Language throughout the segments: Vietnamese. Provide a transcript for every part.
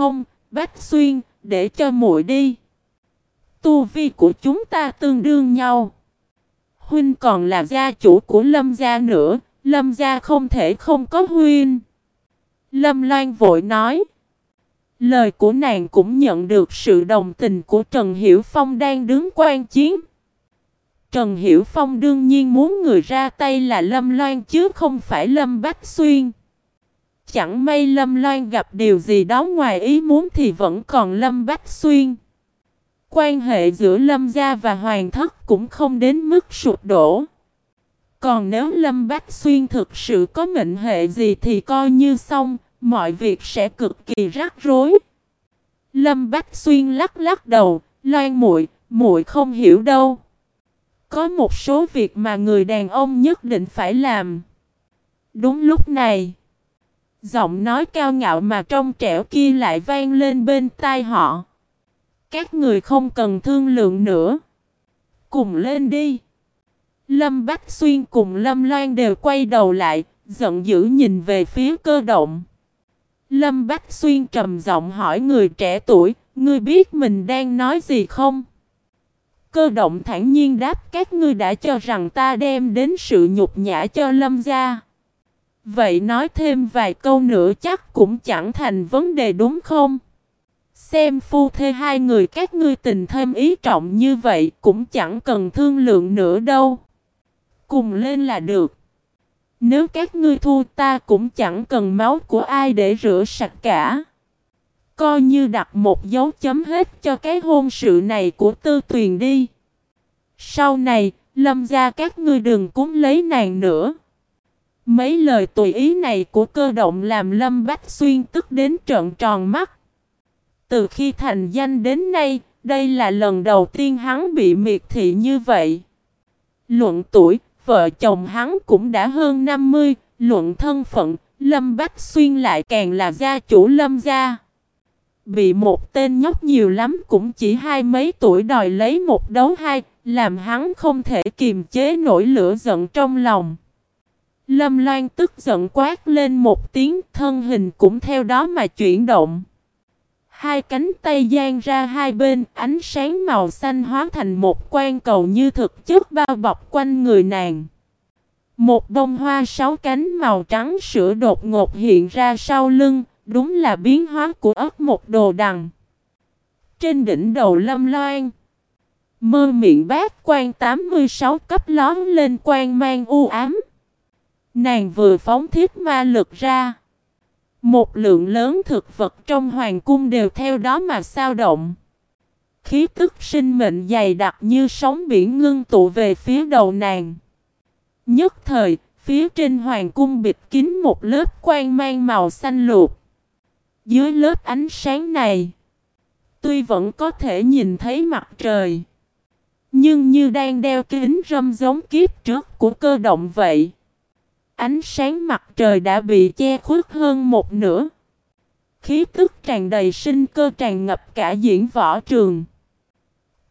không, Bách Xuyên, để cho muội đi. Tu vi của chúng ta tương đương nhau. Huynh còn là gia chủ của Lâm gia nữa, Lâm gia không thể không có huynh. Lâm Loan vội nói. Lời của nàng cũng nhận được sự đồng tình của Trần Hiểu Phong đang đứng quan chiến. Trần Hiểu Phong đương nhiên muốn người ra tay là Lâm Loan chứ không phải Lâm Bách Xuyên. Chẳng may Lâm Loan gặp điều gì đó ngoài ý muốn thì vẫn còn Lâm Bách Xuyên. Quan hệ giữa Lâm Gia và Hoàng Thất cũng không đến mức sụp đổ. Còn nếu Lâm Bách Xuyên thực sự có mệnh hệ gì thì coi như xong, mọi việc sẽ cực kỳ rắc rối. Lâm Bách Xuyên lắc lắc đầu, loan muội, muội không hiểu đâu. Có một số việc mà người đàn ông nhất định phải làm. Đúng lúc này, giọng nói cao ngạo mà trong trẻo kia lại vang lên bên tai họ. Các người không cần thương lượng nữa. Cùng lên đi. Lâm Bách Xuyên cùng Lâm Loan đều quay đầu lại, giận dữ nhìn về phía cơ động. Lâm Bách Xuyên trầm giọng hỏi người trẻ tuổi, ngươi biết mình đang nói gì không? Cơ động thản nhiên đáp các ngươi đã cho rằng ta đem đến sự nhục nhã cho Lâm gia. Vậy nói thêm vài câu nữa chắc cũng chẳng thành vấn đề đúng không? Xem phu thê hai người các ngươi tình thêm ý trọng như vậy cũng chẳng cần thương lượng nữa đâu. Cùng lên là được. Nếu các ngươi thua ta cũng chẳng cần máu của ai để rửa sạch cả. Coi như đặt một dấu chấm hết cho cái hôn sự này của tư tuyền đi. Sau này, lâm ra các ngươi đừng cúng lấy nàng nữa. Mấy lời tùy ý này của cơ động làm Lâm Bách Xuyên tức đến trợn tròn mắt. Từ khi thành danh đến nay, đây là lần đầu tiên hắn bị miệt thị như vậy. Luận tuổi, vợ chồng hắn cũng đã hơn 50, luận thân phận, Lâm Bách Xuyên lại càng là gia chủ Lâm gia. Bị một tên nhóc nhiều lắm cũng chỉ hai mấy tuổi đòi lấy một đấu hai, làm hắn không thể kiềm chế nổi lửa giận trong lòng. Lâm Loan tức giận quát lên một tiếng thân hình cũng theo đó mà chuyển động. Hai cánh tay giang ra hai bên, ánh sáng màu xanh hóa thành một quan cầu như thực chất bao bọc quanh người nàng. Một bông hoa sáu cánh màu trắng sữa đột ngột hiện ra sau lưng, đúng là biến hóa của ớt một đồ đằng. Trên đỉnh đầu lâm loan, mơ miệng bát quan 86 cấp lón lên quan mang u ám. Nàng vừa phóng thiết ma lực ra. Một lượng lớn thực vật trong hoàng cung đều theo đó mà sao động. Khí tức sinh mệnh dày đặc như sóng biển ngưng tụ về phía đầu nàng. Nhất thời, phía trên hoàng cung bịt kín một lớp quang mang màu xanh luộc. Dưới lớp ánh sáng này, tuy vẫn có thể nhìn thấy mặt trời, nhưng như đang đeo kính râm giống kiếp trước của cơ động vậy. Ánh sáng mặt trời đã bị che khuất hơn một nửa. Khí tức tràn đầy sinh cơ tràn ngập cả diễn võ trường.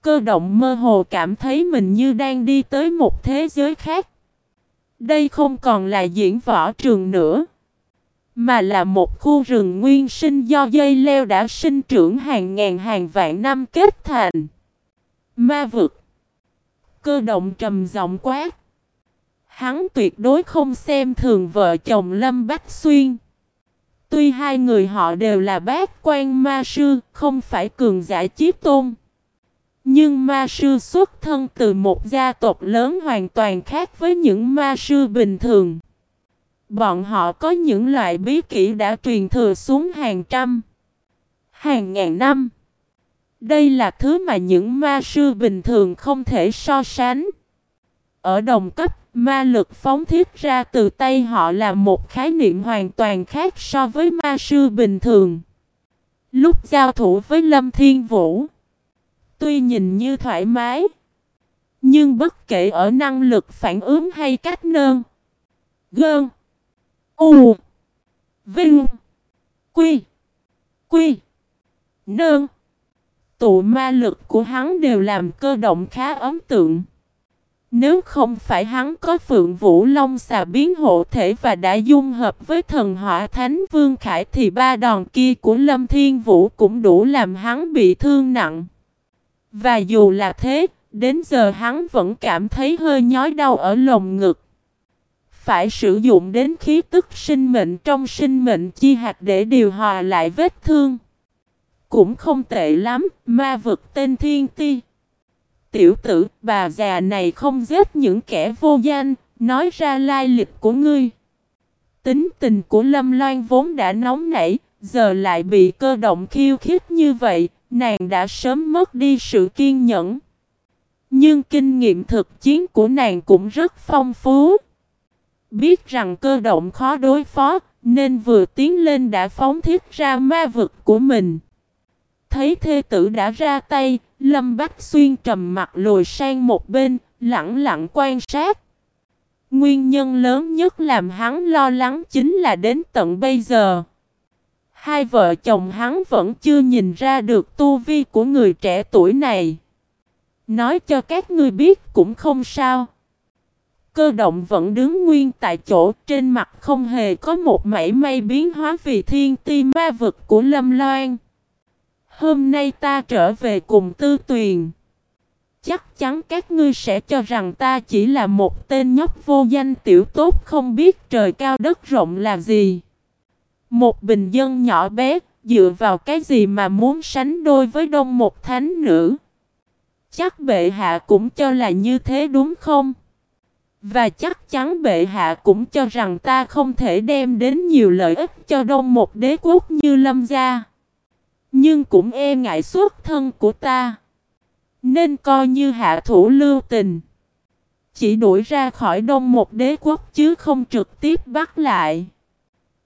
Cơ động mơ hồ cảm thấy mình như đang đi tới một thế giới khác. Đây không còn là diễn võ trường nữa. Mà là một khu rừng nguyên sinh do dây leo đã sinh trưởng hàng ngàn hàng vạn năm kết thành. Ma vực. Cơ động trầm giọng quát. Hắn tuyệt đối không xem thường vợ chồng Lâm Bách Xuyên. Tuy hai người họ đều là bác quan ma sư, không phải cường giả chiếc tôn. Nhưng ma sư xuất thân từ một gia tộc lớn hoàn toàn khác với những ma sư bình thường. Bọn họ có những loại bí kỹ đã truyền thừa xuống hàng trăm, hàng ngàn năm. Đây là thứ mà những ma sư bình thường không thể so sánh. Ở đồng cấp, ma lực phóng thiết ra từ tay họ là một khái niệm hoàn toàn khác so với ma sư bình thường. Lúc giao thủ với Lâm Thiên Vũ, tuy nhìn như thoải mái, nhưng bất kể ở năng lực phản ứng hay cách nơn, gơn, u, vinh, quy, quy, nơn, tụ ma lực của hắn đều làm cơ động khá ấn tượng. Nếu không phải hắn có Phượng Vũ Long xà biến hộ thể và đã dung hợp với thần hỏa Thánh Vương Khải thì ba đòn kia của Lâm Thiên Vũ cũng đủ làm hắn bị thương nặng. Và dù là thế, đến giờ hắn vẫn cảm thấy hơi nhói đau ở lồng ngực. Phải sử dụng đến khí tức sinh mệnh trong sinh mệnh chi hạt để điều hòa lại vết thương. Cũng không tệ lắm, ma vực tên Thiên Ti. Tiểu tử, bà già này không giết những kẻ vô danh, nói ra lai lịch của ngươi. Tính tình của Lâm Loan vốn đã nóng nảy, giờ lại bị cơ động khiêu khích như vậy, nàng đã sớm mất đi sự kiên nhẫn. Nhưng kinh nghiệm thực chiến của nàng cũng rất phong phú. Biết rằng cơ động khó đối phó, nên vừa tiến lên đã phóng thiết ra ma vực của mình. Thấy thê tử đã ra tay, Lâm Bách Xuyên trầm mặt lùi sang một bên, lặng lặng quan sát. Nguyên nhân lớn nhất làm hắn lo lắng chính là đến tận bây giờ. Hai vợ chồng hắn vẫn chưa nhìn ra được tu vi của người trẻ tuổi này. Nói cho các ngươi biết cũng không sao. Cơ động vẫn đứng nguyên tại chỗ trên mặt không hề có một mảy may biến hóa vì thiên ti ma vực của Lâm Loan. Hôm nay ta trở về cùng tư tuyền. Chắc chắn các ngươi sẽ cho rằng ta chỉ là một tên nhóc vô danh tiểu tốt không biết trời cao đất rộng là gì. Một bình dân nhỏ bé, dựa vào cái gì mà muốn sánh đôi với đông một thánh nữ. Chắc bệ hạ cũng cho là như thế đúng không? Và chắc chắn bệ hạ cũng cho rằng ta không thể đem đến nhiều lợi ích cho đông một đế quốc như lâm gia. Nhưng cũng e ngại xuất thân của ta. Nên coi như hạ thủ lưu tình. Chỉ đuổi ra khỏi đông một đế quốc chứ không trực tiếp bắt lại.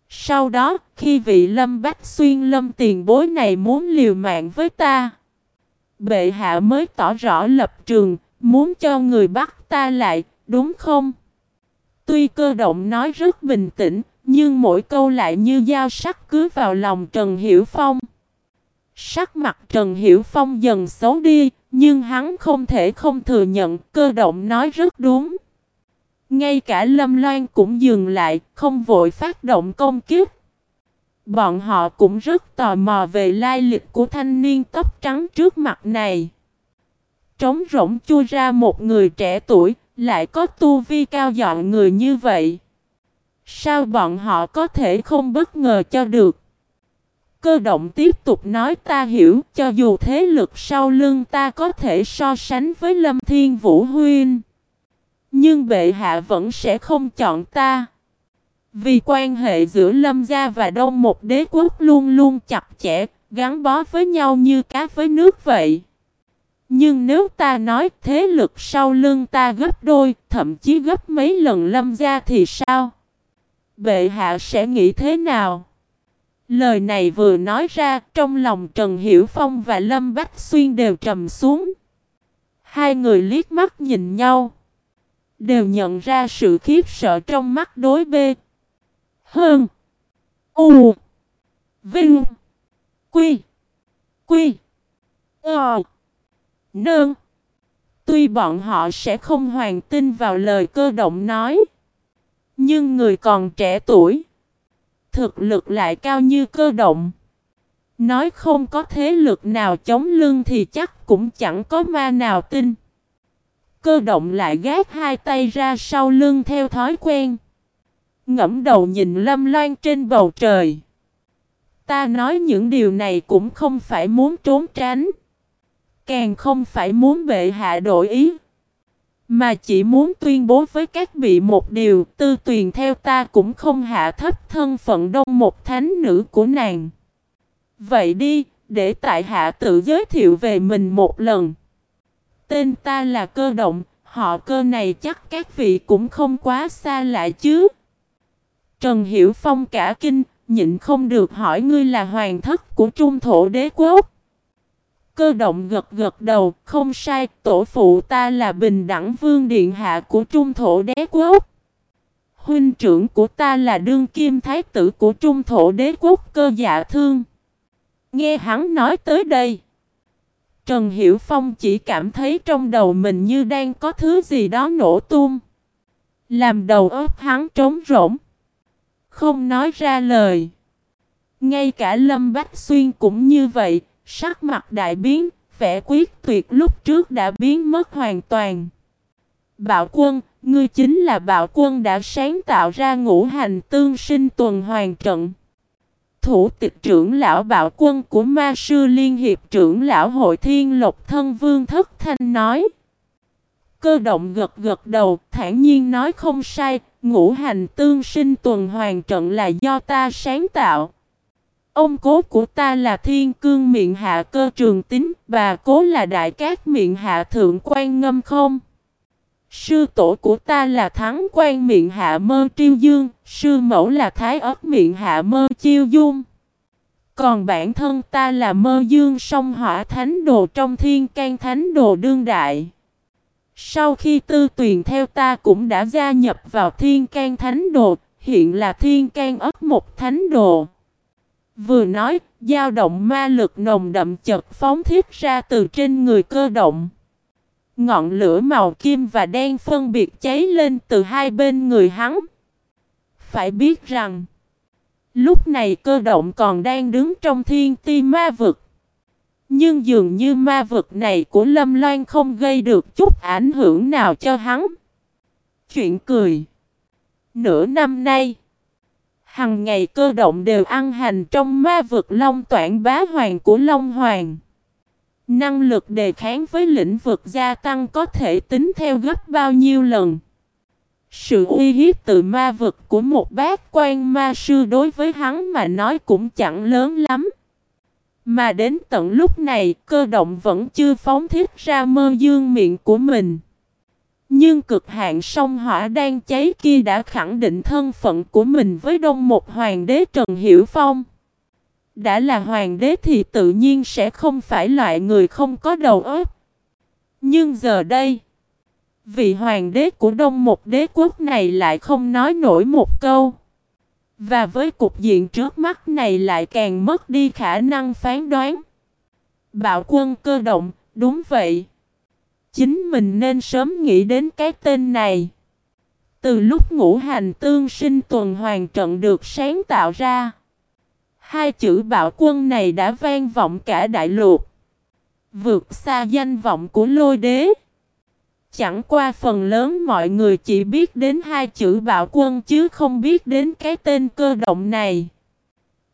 Sau đó, khi vị lâm bách xuyên lâm tiền bối này muốn liều mạng với ta. Bệ hạ mới tỏ rõ lập trường, muốn cho người bắt ta lại, đúng không? Tuy cơ động nói rất bình tĩnh, nhưng mỗi câu lại như dao sắc cứ vào lòng Trần Hiểu Phong. Sắc mặt Trần Hiểu Phong dần xấu đi, nhưng hắn không thể không thừa nhận cơ động nói rất đúng. Ngay cả Lâm Loan cũng dừng lại, không vội phát động công kiếp. Bọn họ cũng rất tò mò về lai lịch của thanh niên tóc trắng trước mặt này. Trống rỗng chui ra một người trẻ tuổi, lại có tu vi cao dọn người như vậy. Sao bọn họ có thể không bất ngờ cho được? Cơ động tiếp tục nói ta hiểu cho dù thế lực sau lưng ta có thể so sánh với Lâm Thiên Vũ Huyên. Nhưng bệ hạ vẫn sẽ không chọn ta. Vì quan hệ giữa Lâm gia và Đông một đế quốc luôn luôn chặt chẽ, gắn bó với nhau như cá với nước vậy. Nhưng nếu ta nói thế lực sau lưng ta gấp đôi, thậm chí gấp mấy lần Lâm gia thì sao? Bệ hạ sẽ nghĩ thế nào? Lời này vừa nói ra, trong lòng Trần Hiểu Phong và Lâm Bách Xuyên đều trầm xuống. Hai người liếc mắt nhìn nhau. Đều nhận ra sự khiếp sợ trong mắt đối bê. Hơn. U. Vinh. Quy. Quy. Ờ. Nương. Tuy bọn họ sẽ không hoàn tin vào lời cơ động nói. Nhưng người còn trẻ tuổi thực lực lại cao như cơ động. Nói không có thế lực nào chống lưng thì chắc cũng chẳng có ma nào tin. Cơ động lại gác hai tay ra sau lưng theo thói quen. Ngẫm đầu nhìn lâm loan trên bầu trời. Ta nói những điều này cũng không phải muốn trốn tránh. Càng không phải muốn bệ hạ đổi ý. Mà chỉ muốn tuyên bố với các vị một điều tư tuyền theo ta cũng không hạ thấp thân phận đông một thánh nữ của nàng. Vậy đi, để tại hạ tự giới thiệu về mình một lần. Tên ta là cơ động, họ cơ này chắc các vị cũng không quá xa lạ chứ. Trần Hiểu Phong cả kinh, nhịn không được hỏi ngươi là hoàng thất của trung thổ đế quốc. Cơ động gật gật đầu, không sai, tổ phụ ta là bình đẳng vương điện hạ của trung thổ đế quốc. Huynh trưởng của ta là đương kim thái tử của trung thổ đế quốc cơ dạ thương. Nghe hắn nói tới đây. Trần Hiểu Phong chỉ cảm thấy trong đầu mình như đang có thứ gì đó nổ tung. Làm đầu óc hắn trống rỗng. Không nói ra lời. Ngay cả Lâm Bách Xuyên cũng như vậy, sắc mặt đại biến, vẻ quyết tuyệt lúc trước đã biến mất hoàn toàn. Bạo quân, ngươi chính là bạo quân đã sáng tạo ra ngũ hành tương sinh tuần hoàn trận. Thủ tịch trưởng lão bạo quân của ma sư liên hiệp trưởng lão hội thiên lộc thân vương thất thanh nói. Cơ động gật gật đầu, thản nhiên nói không sai, ngũ hành tương sinh tuần hoàn trận là do ta sáng tạo. Ông cố của ta là thiên cương miệng hạ cơ trường tính, bà cố là đại cát miệng hạ thượng quan ngâm không. Sư tổ của ta là thắng quan miệng hạ mơ triêu dương, sư mẫu là thái ớt miệng hạ mơ chiêu dung. Còn bản thân ta là mơ dương song hỏa thánh đồ trong thiên can thánh đồ đương đại. Sau khi tư tuyền theo ta cũng đã gia nhập vào thiên can thánh đồ, hiện là thiên can ớt một thánh đồ. Vừa nói, dao động ma lực nồng đậm chật phóng thiết ra từ trên người cơ động. Ngọn lửa màu kim và đen phân biệt cháy lên từ hai bên người hắn. Phải biết rằng, lúc này cơ động còn đang đứng trong thiên ti ma vực. Nhưng dường như ma vực này của Lâm Loan không gây được chút ảnh hưởng nào cho hắn. Chuyện cười. Nửa năm nay, hằng ngày cơ động đều ăn hành trong ma vực Long Toản Bá Hoàng của Long Hoàng. Năng lực đề kháng với lĩnh vực gia tăng có thể tính theo gấp bao nhiêu lần. Sự uy hiếp từ ma vực của một bác quan ma sư đối với hắn mà nói cũng chẳng lớn lắm. Mà đến tận lúc này, cơ động vẫn chưa phóng thiết ra mơ dương miệng của mình. Nhưng cực hạn sông hỏa đang cháy kia đã khẳng định thân phận của mình với đông một hoàng đế Trần Hiểu Phong. Đã là hoàng đế thì tự nhiên sẽ không phải loại người không có đầu óc. Nhưng giờ đây, vị hoàng đế của đông một đế quốc này lại không nói nổi một câu. Và với cục diện trước mắt này lại càng mất đi khả năng phán đoán. Bạo quân cơ động, đúng vậy. Chính mình nên sớm nghĩ đến cái tên này. Từ lúc ngũ hành tương sinh tuần hoàn trận được sáng tạo ra. Hai chữ bạo quân này đã vang vọng cả đại lục. Vượt xa danh vọng của lôi đế. Chẳng qua phần lớn mọi người chỉ biết đến hai chữ bạo quân chứ không biết đến cái tên cơ động này.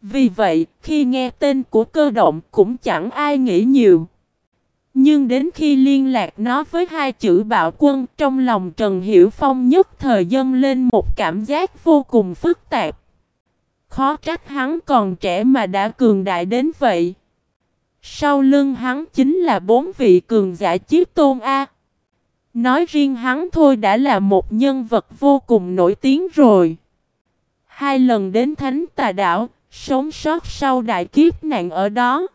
Vì vậy, khi nghe tên của cơ động cũng chẳng ai nghĩ nhiều. Nhưng đến khi liên lạc nó với hai chữ bạo quân trong lòng Trần Hiểu Phong nhất thời dâng lên một cảm giác vô cùng phức tạp. Khó trách hắn còn trẻ mà đã cường đại đến vậy. Sau lưng hắn chính là bốn vị cường giả chiếc tôn A. Nói riêng hắn thôi đã là một nhân vật vô cùng nổi tiếng rồi. Hai lần đến Thánh Tà Đảo, sống sót sau đại kiếp nạn ở đó.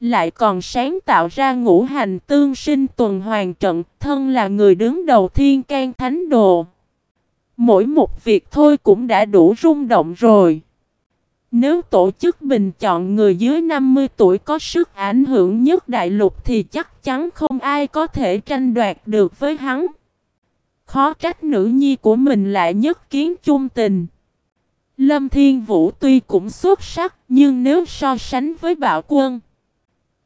Lại còn sáng tạo ra ngũ hành tương sinh tuần hoàn trận, thân là người đứng đầu thiên can thánh đồ. Mỗi một việc thôi cũng đã đủ rung động rồi. Nếu tổ chức bình chọn người dưới 50 tuổi có sức ảnh hưởng nhất đại lục thì chắc chắn không ai có thể tranh đoạt được với hắn. Khó trách nữ nhi của mình lại nhất kiến chung tình. Lâm Thiên Vũ tuy cũng xuất sắc nhưng nếu so sánh với bạo quân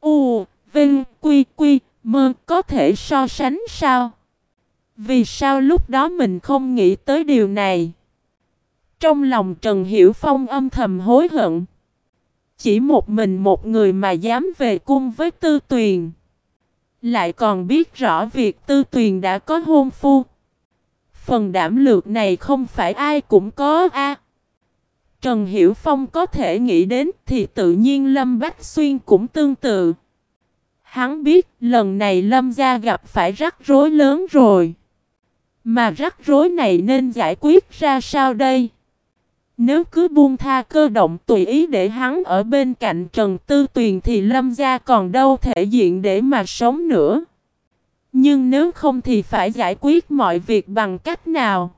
U, Vinh, Quy, Quy, Mơ có thể so sánh sao? Vì sao lúc đó mình không nghĩ tới điều này? Trong lòng Trần Hiểu Phong âm thầm hối hận. Chỉ một mình một người mà dám về cung với Tư Tuyền. Lại còn biết rõ việc Tư Tuyền đã có hôn phu. Phần đảm lược này không phải ai cũng có a. Trần Hiểu Phong có thể nghĩ đến thì tự nhiên Lâm Bách Xuyên cũng tương tự. Hắn biết lần này Lâm gia gặp phải rắc rối lớn rồi. Mà rắc rối này nên giải quyết ra sao đây? Nếu cứ buông tha cơ động tùy ý để hắn ở bên cạnh Trần Tư Tuyền thì Lâm gia còn đâu thể diện để mà sống nữa. Nhưng nếu không thì phải giải quyết mọi việc bằng cách nào?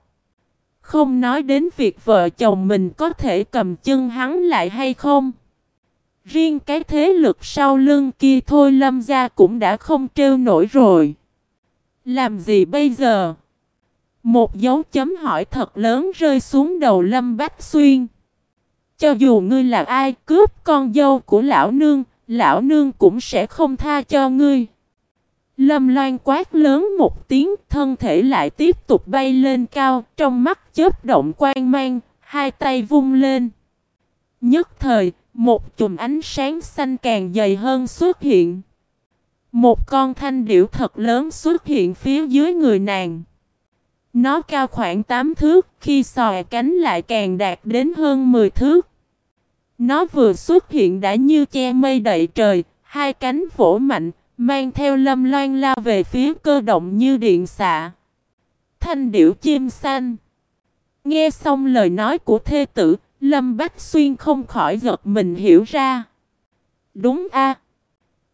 Không nói đến việc vợ chồng mình có thể cầm chân hắn lại hay không. Riêng cái thế lực sau lưng kia thôi lâm gia cũng đã không trêu nổi rồi. Làm gì bây giờ? Một dấu chấm hỏi thật lớn rơi xuống đầu lâm bách xuyên. Cho dù ngươi là ai cướp con dâu của lão nương, lão nương cũng sẽ không tha cho ngươi. Lâm loan quát lớn một tiếng, thân thể lại tiếp tục bay lên cao, trong mắt chớp động quang mang, hai tay vung lên. Nhất thời, một chùm ánh sáng xanh càng dày hơn xuất hiện. Một con thanh điểu thật lớn xuất hiện phía dưới người nàng. Nó cao khoảng 8 thước, khi xòe cánh lại càng đạt đến hơn 10 thước. Nó vừa xuất hiện đã như che mây đậy trời, hai cánh vỗ mạnh, mang theo lâm loan lao về phía cơ động như điện xạ. Thanh điểu chim xanh. Nghe xong lời nói của thê tử, Lâm Bách Xuyên không khỏi giật mình hiểu ra. Đúng a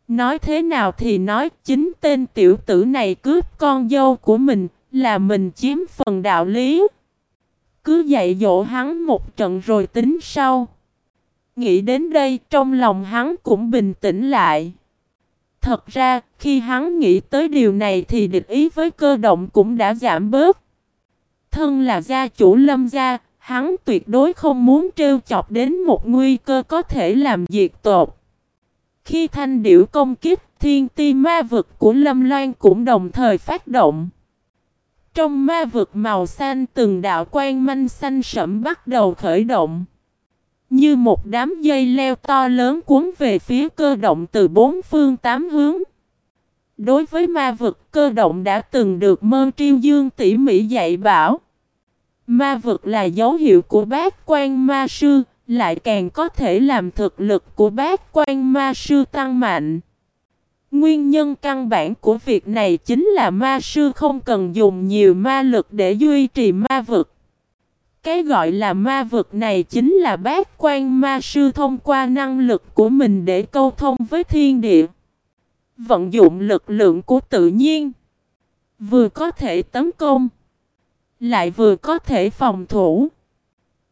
Nói thế nào thì nói chính tên tiểu tử này cướp con dâu của mình là mình chiếm phần đạo lý. Cứ dạy dỗ hắn một trận rồi tính sau. Nghĩ đến đây trong lòng hắn cũng bình tĩnh lại. Thật ra khi hắn nghĩ tới điều này thì địch ý với cơ động cũng đã giảm bớt. Thân là gia chủ lâm gia, hắn tuyệt đối không muốn trêu chọc đến một nguy cơ có thể làm diệt tột. Khi thanh điểu công kích, thiên ti ma vực của lâm loan cũng đồng thời phát động. Trong ma vực màu xanh từng đạo quan manh xanh sẫm bắt đầu khởi động. Như một đám dây leo to lớn cuốn về phía cơ động từ bốn phương tám hướng. Đối với ma vực cơ động đã từng được mơ triêu dương tỉ mỉ dạy bảo. Ma vực là dấu hiệu của bát quan ma sư, lại càng có thể làm thực lực của bát quan ma sư tăng mạnh. Nguyên nhân căn bản của việc này chính là ma sư không cần dùng nhiều ma lực để duy trì ma vực. Cái gọi là ma vực này chính là bát quan ma sư thông qua năng lực của mình để câu thông với thiên địa. Vận dụng lực lượng của tự nhiên. Vừa có thể tấn công. Lại vừa có thể phòng thủ.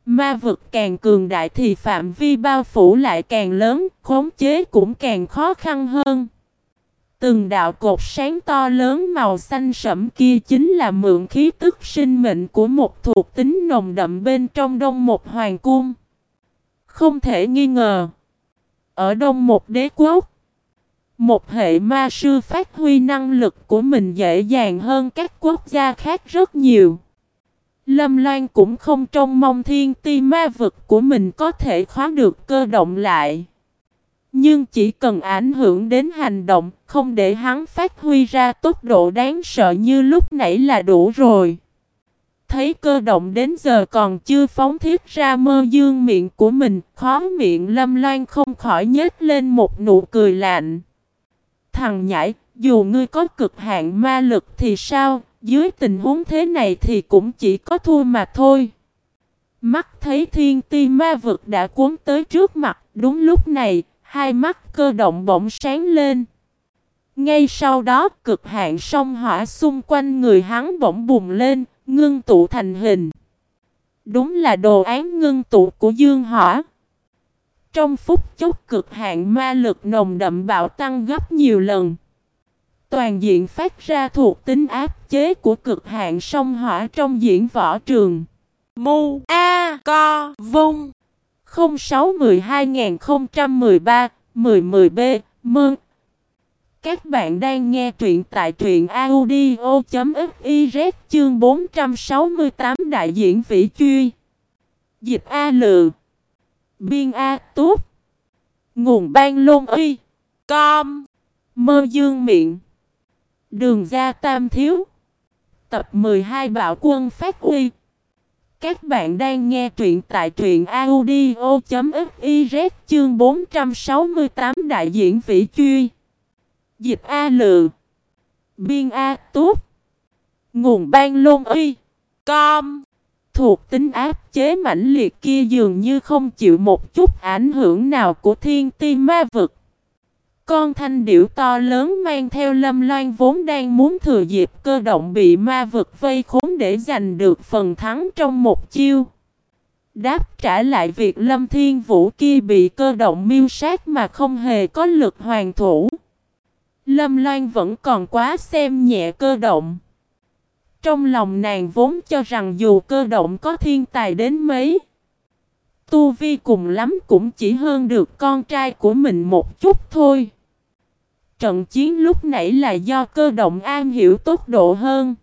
Ma vực càng cường đại thì phạm vi bao phủ lại càng lớn, khống chế cũng càng khó khăn hơn. Từng đạo cột sáng to lớn màu xanh sẫm kia chính là mượn khí tức sinh mệnh của một thuộc tính nồng đậm bên trong đông một hoàng cung. Không thể nghi ngờ. Ở đông một đế quốc, một hệ ma sư phát huy năng lực của mình dễ dàng hơn các quốc gia khác rất nhiều. Lâm Loan cũng không trông mong thiên ti ma vực của mình có thể khóa được cơ động lại. Nhưng chỉ cần ảnh hưởng đến hành động, không để hắn phát huy ra tốc độ đáng sợ như lúc nãy là đủ rồi. Thấy cơ động đến giờ còn chưa phóng thiết ra mơ dương miệng của mình, khó miệng lâm loan không khỏi nhếch lên một nụ cười lạnh. Thằng nhãi, dù ngươi có cực hạn ma lực thì sao, dưới tình huống thế này thì cũng chỉ có thua mà thôi. Mắt thấy thiên ti ma vực đã cuốn tới trước mặt, đúng lúc này, hai mắt cơ động bỗng sáng lên. Ngay sau đó, cực hạn sông hỏa xung quanh người hắn bỗng bùng lên, ngưng tụ thành hình. Đúng là đồ án ngưng tụ của dương hỏa. Trong phút chốc cực hạn ma lực nồng đậm bạo tăng gấp nhiều lần. Toàn diện phát ra thuộc tính áp chế của cực hạn sông hỏa trong diễn võ trường. Mu A Co Vung 06-12-013-1010B Mơn. Các bạn đang nghe truyện tại truyện audio.fiz chương 468 đại diện vĩ truy. Dịch A Lự Biên A túc. Nguồn ban lôn y. Com. Mơ dương miệng. Đường ra tam thiếu. Tập 12 Bạo quân phát uy. Các bạn đang nghe truyện tại truyện audio.fiz chương 468 đại diện vĩ truy. Dịch A Lự. Biên A Túc, Nguồn ban lôn uy. Com. Thuộc tính áp chế mãnh liệt kia dường như không chịu một chút ảnh hưởng nào của thiên ti ma vực. Con thanh điểu to lớn mang theo lâm loan vốn đang muốn thừa dịp cơ động bị ma vực vây khốn để giành được phần thắng trong một chiêu. Đáp trả lại việc Lâm Thiên Vũ kia bị cơ động miêu sát mà không hề có lực hoàn thủ. Lâm Loan vẫn còn quá xem nhẹ cơ động. Trong lòng nàng vốn cho rằng dù cơ động có thiên tài đến mấy, Tu Vi cùng lắm cũng chỉ hơn được con trai của mình một chút thôi. Trận chiến lúc nãy là do cơ động an hiểu tốc độ hơn.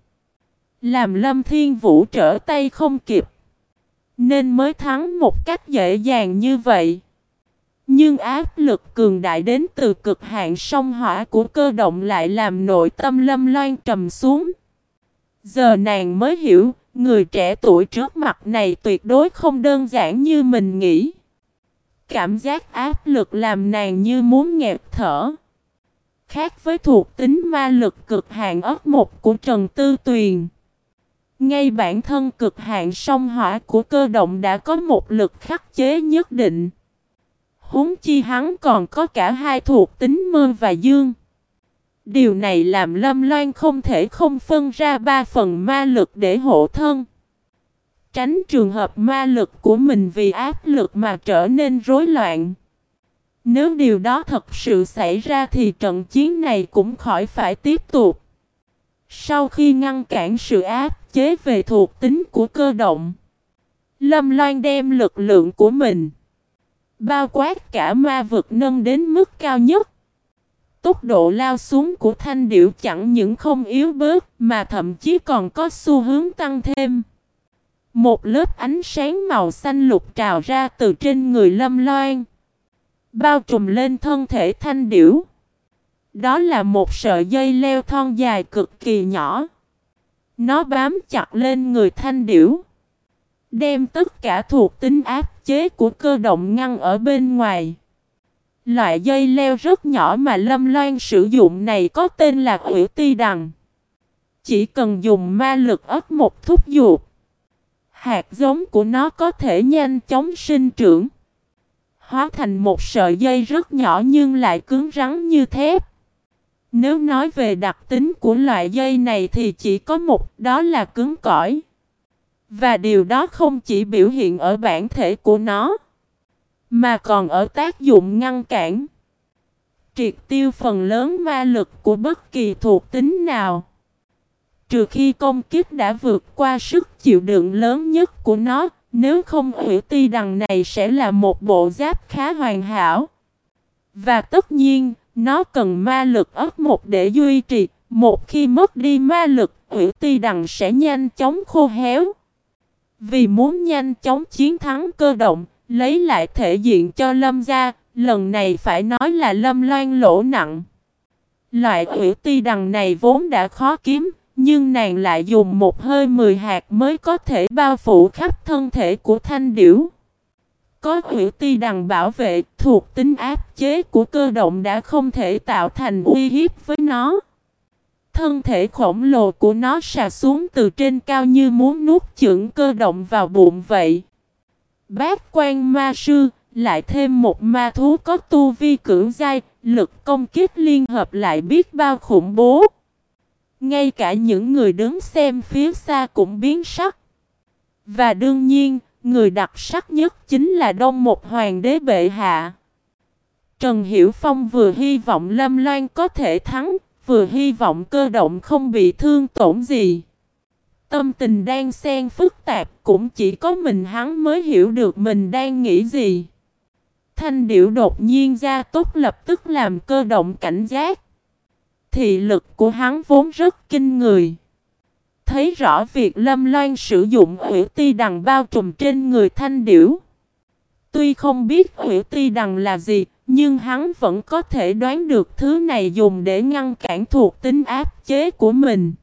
Làm Lâm Thiên Vũ trở tay không kịp. Nên mới thắng một cách dễ dàng như vậy. Nhưng áp lực cường đại đến từ cực hạn sông hỏa của cơ động lại làm nội tâm lâm loan trầm xuống. Giờ nàng mới hiểu, người trẻ tuổi trước mặt này tuyệt đối không đơn giản như mình nghĩ. Cảm giác áp lực làm nàng như muốn nghẹt thở. Khác với thuộc tính ma lực cực hạn ớt một của Trần Tư Tuyền. Ngay bản thân cực hạn sông hỏa của cơ động đã có một lực khắc chế nhất định. Huống chi hắn còn có cả hai thuộc tính mơ và dương. Điều này làm Lâm Loan không thể không phân ra ba phần ma lực để hộ thân. Tránh trường hợp ma lực của mình vì áp lực mà trở nên rối loạn. Nếu điều đó thật sự xảy ra thì trận chiến này cũng khỏi phải tiếp tục. Sau khi ngăn cản sự áp chế về thuộc tính của cơ động, Lâm Loan đem lực lượng của mình bao quát cả ma vực nâng đến mức cao nhất. Tốc độ lao xuống của thanh điệu chẳng những không yếu bớt mà thậm chí còn có xu hướng tăng thêm. Một lớp ánh sáng màu xanh lục trào ra từ trên người lâm loan. Bao trùm lên thân thể thanh điểu. Đó là một sợi dây leo thon dài cực kỳ nhỏ. Nó bám chặt lên người thanh điểu. Đem tất cả thuộc tính áp chế của cơ động ngăn ở bên ngoài. Loại dây leo rất nhỏ mà Lâm Loan sử dụng này có tên là Ủy Ti Đằng. Chỉ cần dùng ma lực ấp một thúc dục. Hạt giống của nó có thể nhanh chóng sinh trưởng. Hóa thành một sợi dây rất nhỏ nhưng lại cứng rắn như thép. Nếu nói về đặc tính của loại dây này thì chỉ có một đó là cứng cỏi. Và điều đó không chỉ biểu hiện ở bản thể của nó, mà còn ở tác dụng ngăn cản, triệt tiêu phần lớn ma lực của bất kỳ thuộc tính nào. Trừ khi công kích đã vượt qua sức chịu đựng lớn nhất của nó, nếu không hủy ti đằng này sẽ là một bộ giáp khá hoàn hảo. Và tất nhiên, nó cần ma lực ớt một để duy trì, một khi mất đi ma lực, hủy ti đằng sẽ nhanh chóng khô héo. Vì muốn nhanh chóng chiến thắng cơ động, lấy lại thể diện cho Lâm gia, lần này phải nói là Lâm loan lỗ nặng. Loại hủy ti đằng này vốn đã khó kiếm, nhưng nàng lại dùng một hơi mười hạt mới có thể bao phủ khắp thân thể của thanh điểu. Có ủy ti đằng bảo vệ thuộc tính áp chế của cơ động đã không thể tạo thành uy hiếp với nó. Thân thể khổng lồ của nó sà xuống từ trên cao như muốn nuốt chửng cơ động vào bụng vậy. Bác quan ma sư, lại thêm một ma thú có tu vi cưỡng dai, lực công kích liên hợp lại biết bao khủng bố. Ngay cả những người đứng xem phía xa cũng biến sắc. Và đương nhiên, người đặc sắc nhất chính là Đông một hoàng đế bệ hạ. Trần Hiểu Phong vừa hy vọng Lâm Loan có thể thắng, vừa hy vọng cơ động không bị thương tổn gì. Tâm tình đang xen phức tạp cũng chỉ có mình hắn mới hiểu được mình đang nghĩ gì. Thanh điệu đột nhiên ra tốt lập tức làm cơ động cảnh giác. Thị lực của hắn vốn rất kinh người. Thấy rõ việc Lâm Loan sử dụng ủy ti đằng bao trùm trên người thanh điểu. Tuy không biết ủy ti đằng là gì, nhưng hắn vẫn có thể đoán được thứ này dùng để ngăn cản thuộc tính áp chế của mình.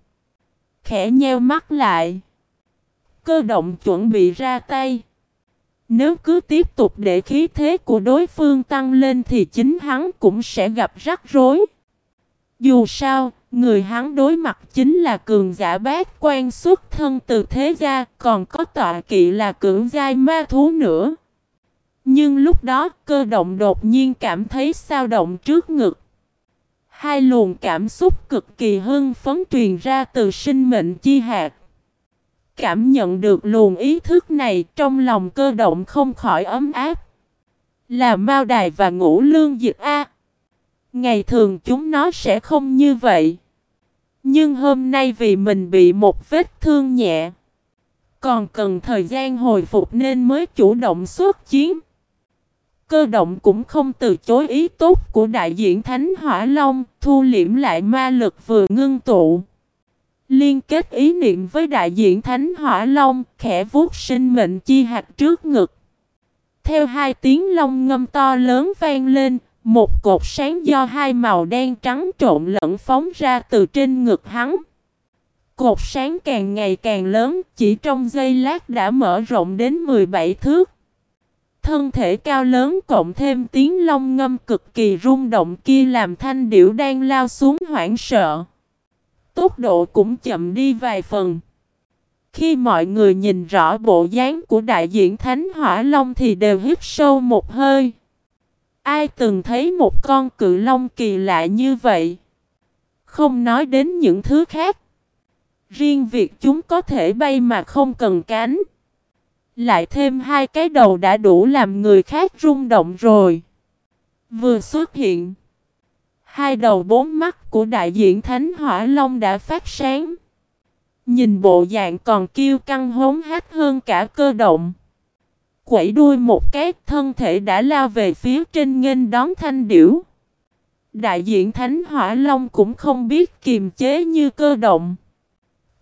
Khẽ nheo mắt lại. Cơ động chuẩn bị ra tay. Nếu cứ tiếp tục để khí thế của đối phương tăng lên thì chính hắn cũng sẽ gặp rắc rối. Dù sao, người hắn đối mặt chính là cường giả bát quan xuất thân từ thế gia, còn có tọa kỵ là cưỡng giai ma thú nữa. Nhưng lúc đó cơ động đột nhiên cảm thấy sao động trước ngực. Hai luồng cảm xúc cực kỳ hưng phấn truyền ra từ sinh mệnh chi hạt. Cảm nhận được luồng ý thức này trong lòng cơ động không khỏi ấm áp. Là Mao Đài và Ngũ Lương Dịch A. Ngày thường chúng nó sẽ không như vậy. Nhưng hôm nay vì mình bị một vết thương nhẹ. Còn cần thời gian hồi phục nên mới chủ động xuất chiến. Cơ động cũng không từ chối ý tốt của đại diện Thánh Hỏa Long, thu liễm lại ma lực vừa ngưng tụ. Liên kết ý niệm với đại diện Thánh Hỏa Long, khẽ vuốt sinh mệnh chi hạt trước ngực. Theo hai tiếng long ngâm to lớn vang lên, một cột sáng do hai màu đen trắng trộn lẫn phóng ra từ trên ngực hắn. Cột sáng càng ngày càng lớn, chỉ trong giây lát đã mở rộng đến 17 thước. Thân thể cao lớn cộng thêm tiếng long ngâm cực kỳ rung động kia làm thanh điểu đang lao xuống hoảng sợ. Tốc độ cũng chậm đi vài phần. Khi mọi người nhìn rõ bộ dáng của đại diện Thánh Hỏa Long thì đều hít sâu một hơi. Ai từng thấy một con cự long kỳ lạ như vậy? Không nói đến những thứ khác. Riêng việc chúng có thể bay mà không cần cánh. Lại thêm hai cái đầu đã đủ làm người khác rung động rồi. Vừa xuất hiện. Hai đầu bốn mắt của đại diện Thánh Hỏa Long đã phát sáng. Nhìn bộ dạng còn kiêu căng hống hát hơn cả cơ động. Quẩy đuôi một cái, thân thể đã lao về phía trên nghênh đón thanh điểu. Đại diện Thánh Hỏa Long cũng không biết kiềm chế như cơ động.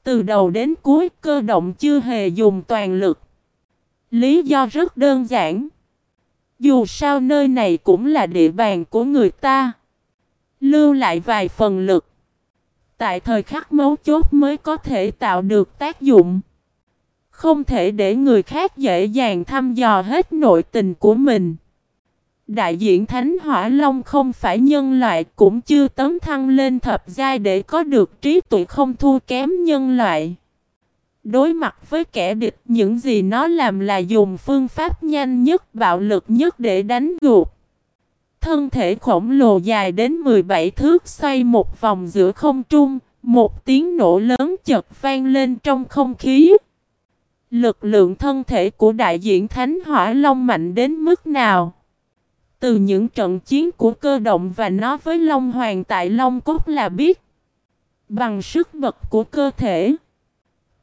Từ đầu đến cuối, cơ động chưa hề dùng toàn lực. Lý do rất đơn giản. Dù sao nơi này cũng là địa bàn của người ta. Lưu lại vài phần lực. Tại thời khắc mấu chốt mới có thể tạo được tác dụng. Không thể để người khác dễ dàng thăm dò hết nội tình của mình. Đại diện Thánh Hỏa Long không phải nhân loại cũng chưa tấn thăng lên thập giai để có được trí tuệ không thua kém nhân loại. Đối mặt với kẻ địch những gì nó làm là dùng phương pháp nhanh nhất bạo lực nhất để đánh gục. Thân thể khổng lồ dài đến 17 thước xoay một vòng giữa không trung, một tiếng nổ lớn chật vang lên trong không khí. Lực lượng thân thể của đại diện Thánh Hỏa Long mạnh đến mức nào? Từ những trận chiến của cơ động và nó với Long Hoàng tại Long Cốt là biết. Bằng sức bật của cơ thể.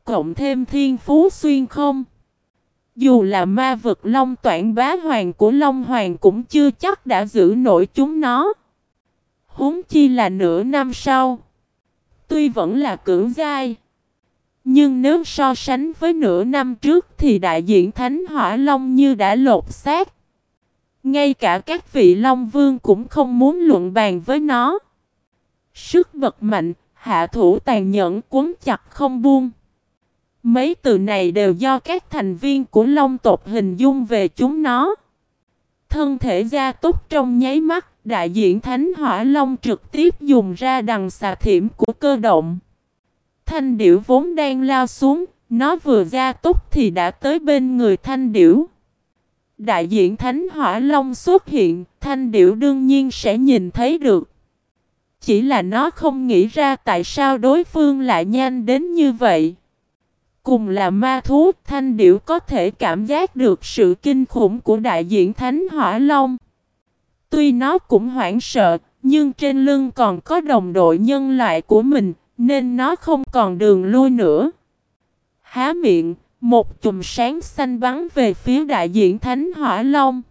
Cộng thêm thiên phú xuyên không. Dù là ma vực Long toản bá hoàng của Long Hoàng cũng chưa chắc đã giữ nổi chúng nó. Huống chi là nửa năm sau. Tuy vẫn là cưỡng giai. Nhưng nếu so sánh với nửa năm trước thì đại diện Thánh Hỏa Long như đã lột xác. Ngay cả các vị Long Vương cũng không muốn luận bàn với nó. Sức bật mạnh, hạ thủ tàn nhẫn cuốn chặt không buông. Mấy từ này đều do các thành viên của Long tộc hình dung về chúng nó. Thân thể gia túc trong nháy mắt, đại diện Thánh Hỏa Long trực tiếp dùng ra đằng xà thiểm của cơ động. Thanh điểu vốn đang lao xuống, nó vừa ra túc thì đã tới bên người thanh điểu. Đại diện Thánh Hỏa Long xuất hiện, thanh điểu đương nhiên sẽ nhìn thấy được. Chỉ là nó không nghĩ ra tại sao đối phương lại nhanh đến như vậy. Cùng là ma thú, thanh điểu có thể cảm giác được sự kinh khủng của đại diện Thánh Hỏa Long. Tuy nó cũng hoảng sợ, nhưng trên lưng còn có đồng đội nhân loại của mình, nên nó không còn đường lui nữa. Há miệng, một chùm sáng xanh bắn về phía đại diện Thánh Hỏa Long.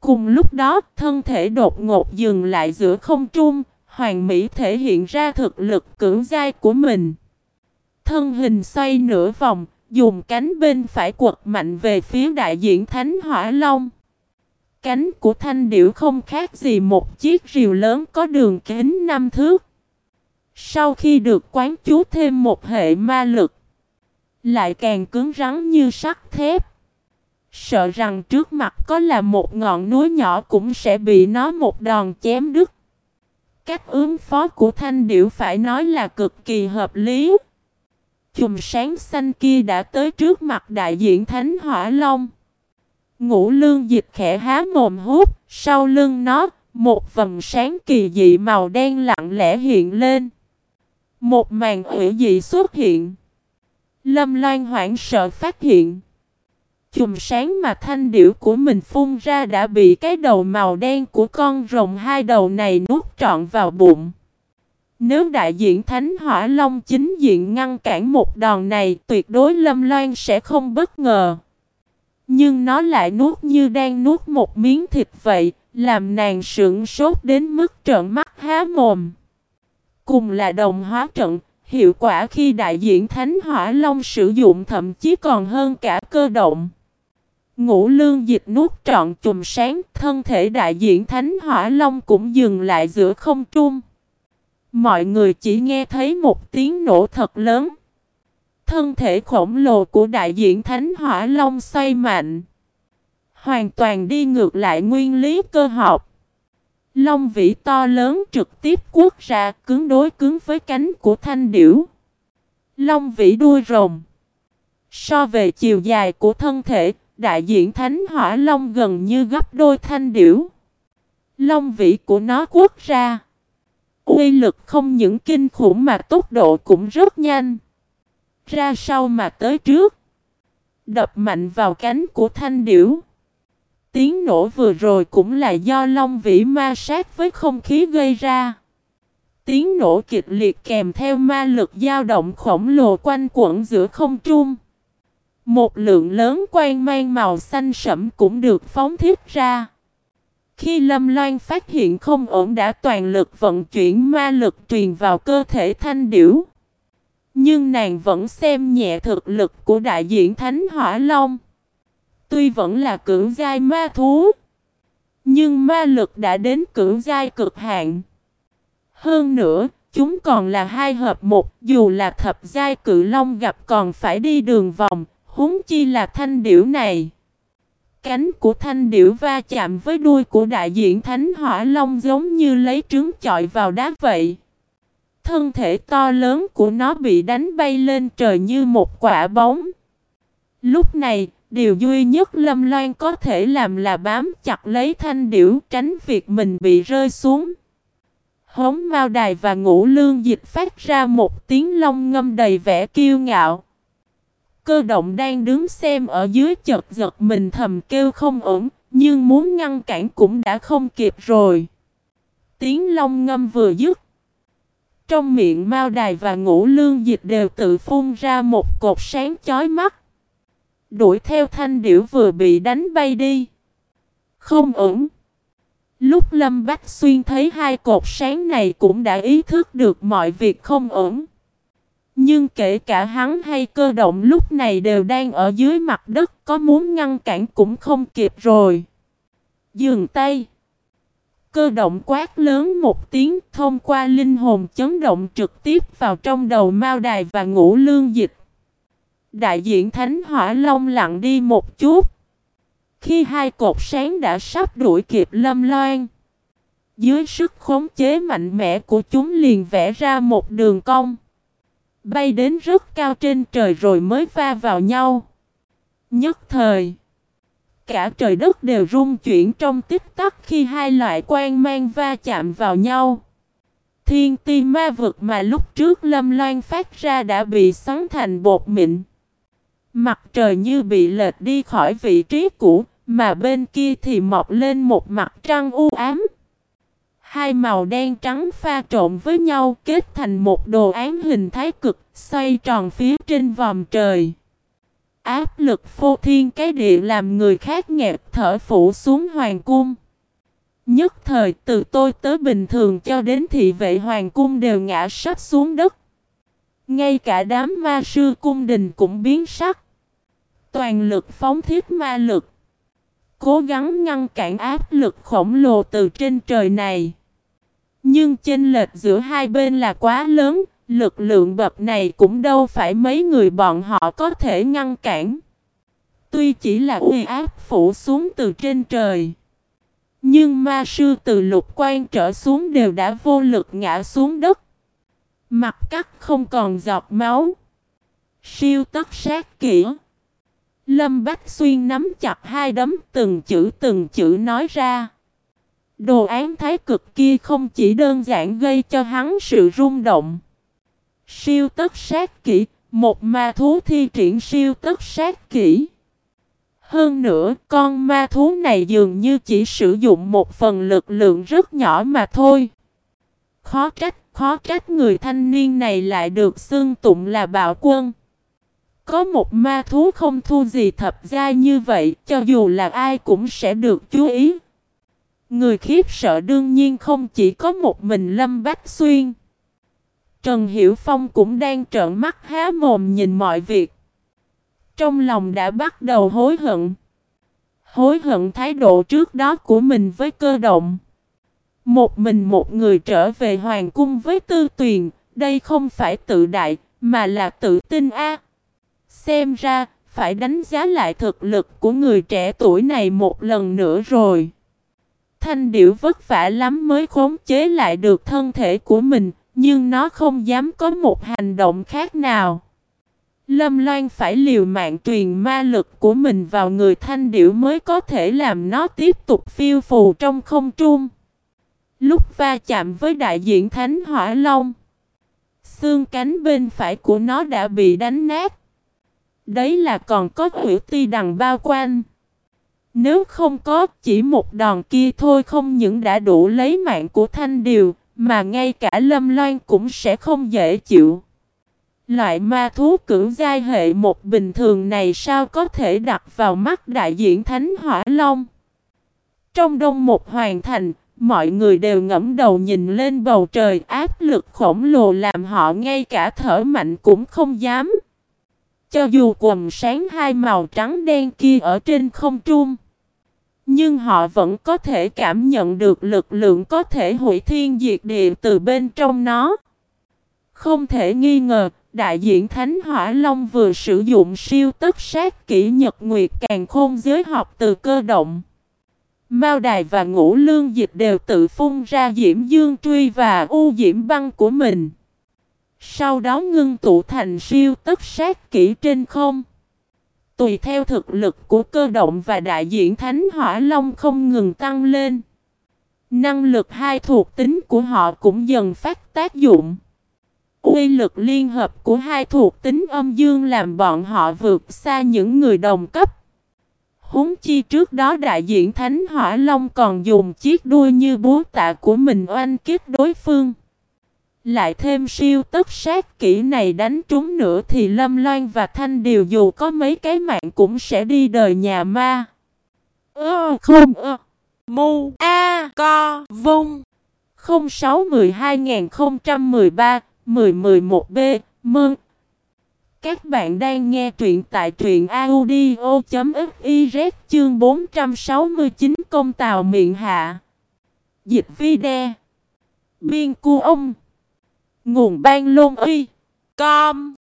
Cùng lúc đó, thân thể đột ngột dừng lại giữa không trung, Hoàng Mỹ thể hiện ra thực lực cưỡng dai của mình. Thân hình xoay nửa vòng, dùng cánh bên phải quật mạnh về phía đại diện Thánh Hỏa Long. Cánh của thanh điểu không khác gì một chiếc rìu lớn có đường kính năm thước. Sau khi được quán chú thêm một hệ ma lực, lại càng cứng rắn như sắt thép. Sợ rằng trước mặt có là một ngọn núi nhỏ cũng sẽ bị nó một đòn chém đứt. Cách ứng phó của thanh điểu phải nói là cực kỳ hợp lý. Chùm sáng xanh kia đã tới trước mặt đại diện Thánh Hỏa Long. Ngũ lương dịch khẽ há mồm hút, sau lưng nó, một vầng sáng kỳ dị màu đen lặng lẽ hiện lên. Một màn hủy dị xuất hiện. Lâm Loan hoảng sợ phát hiện. Chùm sáng mà thanh điểu của mình phun ra đã bị cái đầu màu đen của con rồng hai đầu này nuốt trọn vào bụng. Nếu đại diện Thánh Hỏa Long chính diện ngăn cản một đòn này tuyệt đối Lâm Loan sẽ không bất ngờ. Nhưng nó lại nuốt như đang nuốt một miếng thịt vậy, làm nàng sững sốt đến mức trợn mắt há mồm. Cùng là đồng hóa trận, hiệu quả khi đại diện Thánh Hỏa Long sử dụng thậm chí còn hơn cả cơ động. Ngũ lương dịch nuốt trọn chùm sáng, thân thể đại diện Thánh Hỏa Long cũng dừng lại giữa không trung. Mọi người chỉ nghe thấy một tiếng nổ thật lớn. Thân thể khổng lồ của đại diện Thánh Hỏa Long xoay mạnh. Hoàn toàn đi ngược lại nguyên lý cơ học. Long vĩ to lớn trực tiếp quất ra cứng đối cứng với cánh của thanh điểu. Long vĩ đuôi rồng. So về chiều dài của thân thể, đại diện thánh hỏa long gần như gấp đôi thanh điểu. Long vĩ của nó quất ra. Uy lực không những kinh khủng mà tốc độ cũng rất nhanh. Ra sau mà tới trước. Đập mạnh vào cánh của thanh điểu. Tiếng nổ vừa rồi cũng là do long vĩ ma sát với không khí gây ra. Tiếng nổ kịch liệt kèm theo ma lực dao động khổng lồ quanh quẩn giữa không trung. Một lượng lớn quang mang màu xanh sẫm cũng được phóng thiết ra. Khi Lâm Loan phát hiện không ổn đã toàn lực vận chuyển ma lực truyền vào cơ thể thanh điểu. Nhưng nàng vẫn xem nhẹ thực lực của đại diện Thánh Hỏa Long. Tuy vẫn là cưỡng giai ma thú. Nhưng ma lực đã đến cưỡng giai cực hạn. Hơn nữa, chúng còn là hai hợp một. Dù là thập giai cự long gặp còn phải đi đường vòng. huống chi là thanh điểu này. Cánh của thanh điểu va chạm với đuôi của đại diện thánh hỏa long giống như lấy trứng chọi vào đá vậy. Thân thể to lớn của nó bị đánh bay lên trời như một quả bóng. Lúc này, điều duy nhất Lâm Loan có thể làm là bám chặt lấy thanh điểu tránh việc mình bị rơi xuống. Hống Mao Đài và Ngũ Lương Dịch phát ra một tiếng long ngâm đầy vẻ kiêu ngạo. Cơ động đang đứng xem ở dưới chợt giật mình thầm kêu không ổn, nhưng muốn ngăn cản cũng đã không kịp rồi. Tiếng long ngâm vừa dứt. Trong miệng Mao Đài và Ngũ Lương Dịch đều tự phun ra một cột sáng chói mắt. Đuổi theo thanh điểu vừa bị đánh bay đi. Không ổn. Lúc Lâm Bách Xuyên thấy hai cột sáng này cũng đã ý thức được mọi việc không ổn. Nhưng kể cả hắn hay cơ động lúc này đều đang ở dưới mặt đất, có muốn ngăn cản cũng không kịp rồi. Dừng tay. Cơ động quát lớn một tiếng, thông qua linh hồn chấn động trực tiếp vào trong đầu Mao Đài và ngũ lương dịch. Đại diện Thánh Hỏa Long lặng đi một chút. Khi hai cột sáng đã sắp đuổi kịp Lâm Loan. Dưới sức khống chế mạnh mẽ của chúng liền vẽ ra một đường cong. Bay đến rất cao trên trời rồi mới va vào nhau. Nhất thời. Cả trời đất đều rung chuyển trong tích tắc khi hai loại quang mang va chạm vào nhau. Thiên ti ma vực mà lúc trước lâm loan phát ra đã bị xoắn thành bột mịn. Mặt trời như bị lệch đi khỏi vị trí cũ, mà bên kia thì mọc lên một mặt trăng u ám. Hai màu đen trắng pha trộn với nhau kết thành một đồ án hình thái cực, xoay tròn phía trên vòm trời. Áp lực phô thiên cái địa làm người khác nghẹt thở phủ xuống hoàng cung. Nhất thời từ tôi tới bình thường cho đến thị vệ hoàng cung đều ngã sắp xuống đất. Ngay cả đám ma sư cung đình cũng biến sắc. Toàn lực phóng thiết ma lực. Cố gắng ngăn cản áp lực khổng lồ từ trên trời này. Nhưng chênh lệch giữa hai bên là quá lớn, lực lượng bập này cũng đâu phải mấy người bọn họ có thể ngăn cản. Tuy chỉ là uy áp phủ xuống từ trên trời. Nhưng ma sư từ lục quan trở xuống đều đã vô lực ngã xuống đất. Mặt cắt không còn giọt máu. Siêu tất sát kỹ. Lâm Bách Xuyên nắm chặt hai đấm từng chữ từng chữ nói ra. Đồ án thái cực kia không chỉ đơn giản gây cho hắn sự rung động. Siêu tất sát kỹ, Một ma thú thi triển siêu tất sát kỹ. Hơn nữa, con ma thú này dường như chỉ sử dụng một phần lực lượng rất nhỏ mà thôi. Khó trách, khó trách người thanh niên này lại được xưng tụng là bạo quân. Có một ma thú không thu gì thập gia như vậy, cho dù là ai cũng sẽ được chú ý. Người khiếp sợ đương nhiên không chỉ có một mình Lâm Bách Xuyên. Trần Hiểu Phong cũng đang trợn mắt há mồm nhìn mọi việc. Trong lòng đã bắt đầu hối hận. Hối hận thái độ trước đó của mình với cơ động. Một mình một người trở về hoàng cung với tư tuyền, đây không phải tự đại, mà là tự tin a. Xem ra, phải đánh giá lại thực lực của người trẻ tuổi này một lần nữa rồi. Thanh điểu vất vả lắm mới khống chế lại được thân thể của mình, nhưng nó không dám có một hành động khác nào. Lâm Loan phải liều mạng truyền ma lực của mình vào người thanh điểu mới có thể làm nó tiếp tục phiêu phù trong không trung. Lúc va chạm với đại diện Thánh Hỏa Long, xương cánh bên phải của nó đã bị đánh nát. Đấy là còn có hủy ti đằng bao quanh. Nếu không có chỉ một đòn kia thôi không những đã đủ lấy mạng của Thanh Điều, mà ngay cả Lâm Loan cũng sẽ không dễ chịu. Loại ma thú cưỡng giai hệ một bình thường này sao có thể đặt vào mắt đại diện Thánh Hỏa Long? Trong đông một hoàn thành, mọi người đều ngẫm đầu nhìn lên bầu trời áp lực khổng lồ làm họ ngay cả thở mạnh cũng không dám. Cho dù quầm sáng hai màu trắng đen kia ở trên không trung, nhưng họ vẫn có thể cảm nhận được lực lượng có thể hủy thiên diệt địa từ bên trong nó. Không thể nghi ngờ, đại diện Thánh Hỏa Long vừa sử dụng siêu tất sát kỹ nhật nguyệt càng khôn giới học từ cơ động. Mao Đài và Ngũ Lương Dịch đều tự phun ra diễm dương truy và u diễm băng của mình. Sau đó ngưng tụ thành siêu tất sát kỹ trên không. Tùy theo thực lực của cơ động và đại diện Thánh Hỏa Long không ngừng tăng lên. Năng lực hai thuộc tính của họ cũng dần phát tác dụng. quy lực liên hợp của hai thuộc tính âm dương làm bọn họ vượt xa những người đồng cấp. Húng chi trước đó đại diện Thánh Hỏa Long còn dùng chiếc đuôi như búa tạ của mình oanh kích đối phương. Lại thêm siêu tất sát kỹ này đánh trúng nữa thì Lâm Loan và Thanh Điều dù có mấy cái mạng cũng sẽ đi đời nhà ma. Ơ, không, ơ. Mu, A, Co, Vung. 06 12 2013 1011 B Mừng Các bạn đang nghe truyện tại truyện audio.fiz chương 469 công tàu miệng hạ. Dịch video Biên cu ông. Nguồn ban lôn uy. Com.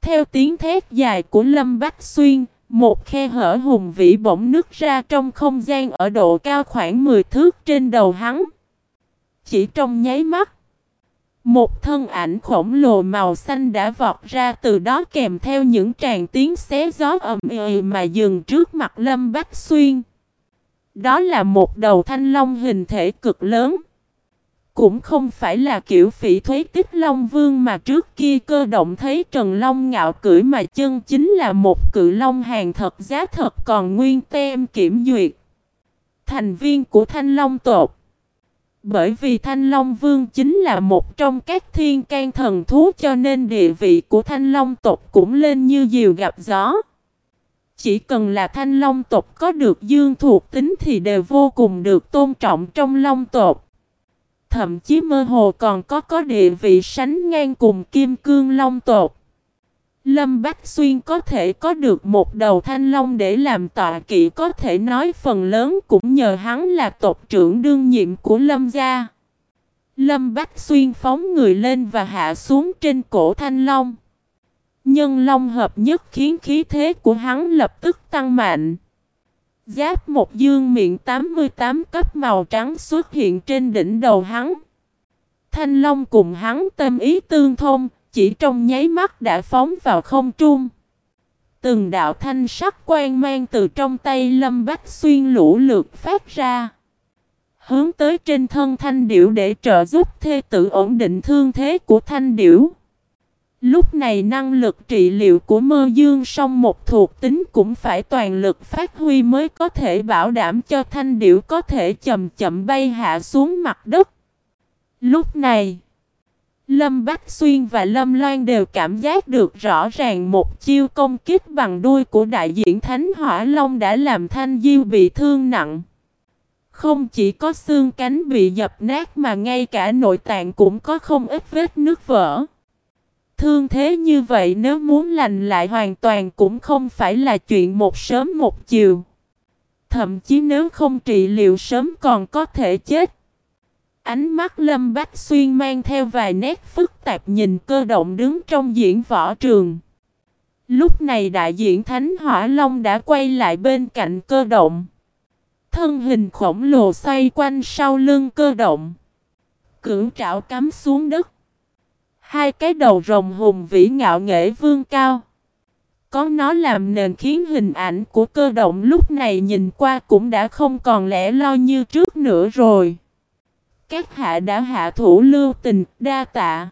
Theo tiếng thét dài của Lâm Bách Xuyên, một khe hở hùng vĩ bỗng nứt ra trong không gian ở độ cao khoảng 10 thước trên đầu hắn. Chỉ trong nháy mắt, một thân ảnh khổng lồ màu xanh đã vọt ra từ đó kèm theo những tràng tiếng xé gió ầm ĩ mà dừng trước mặt Lâm Bách Xuyên. Đó là một đầu thanh long hình thể cực lớn. Cũng không phải là kiểu phỉ thuế tích Long Vương mà trước kia cơ động thấy Trần Long ngạo cưỡi mà chân chính là một cự long hàng thật, giá thật còn nguyên tem kiểm duyệt. Thành viên của Thanh Long tột. Bởi vì Thanh Long Vương chính là một trong các thiên can thần thú cho nên địa vị của Thanh Long tộc cũng lên như diều gặp gió. Chỉ cần là Thanh Long tộc có được dương thuộc tính thì đều vô cùng được tôn trọng trong Long tộc. Thậm chí mơ hồ còn có có địa vị sánh ngang cùng Kim Cương Long tộc. Lâm Bách Xuyên có thể có được một đầu thanh long để làm tọa kỵ có thể nói phần lớn cũng nhờ hắn là tộc trưởng đương nhiệm của Lâm gia. Lâm Bách Xuyên phóng người lên và hạ xuống trên cổ thanh long. Nhân long hợp nhất khiến khí thế của hắn lập tức tăng mạnh. Giáp một dương miệng 88 cấp màu trắng xuất hiện trên đỉnh đầu hắn. Thanh Long cùng hắn tâm ý tương thông, chỉ trong nháy mắt đã phóng vào không trung. Từng đạo thanh sắc quang mang từ trong tay Lâm Bách Xuyên lũ lượt phát ra. Hướng tới trên thân thanh điểu để trợ giúp thê tử ổn định thương thế của thanh điểu. Lúc này năng lực trị liệu của mơ dương song một thuộc tính cũng phải toàn lực phát huy mới có thể bảo đảm cho thanh điểu có thể chậm chậm bay hạ xuống mặt đất. Lúc này, Lâm Bách Xuyên và Lâm Loan đều cảm giác được rõ ràng một chiêu công kích bằng đuôi của đại diện Thánh Hỏa Long đã làm Thanh Diêu bị thương nặng. Không chỉ có xương cánh bị dập nát mà ngay cả nội tạng cũng có không ít vết nước vỡ. Thương thế như vậy nếu muốn lành lại hoàn toàn cũng không phải là chuyện một sớm một chiều. Thậm chí nếu không trị liệu sớm còn có thể chết. Ánh mắt Lâm Bách Xuyên mang theo vài nét phức tạp nhìn cơ động đứng trong diễn võ trường. Lúc này đại diện Thánh Hỏa Long đã quay lại bên cạnh cơ động. Thân hình khổng lồ xoay quanh sau lưng cơ động. Cưỡng trảo cắm xuống đất. Hai cái đầu rồng hùng vĩ ngạo nghệ vương cao. Có nó làm nền khiến hình ảnh của cơ động lúc này nhìn qua cũng đã không còn lẽ lo như trước nữa rồi. Các hạ đã hạ thủ lưu tình, đa tạ.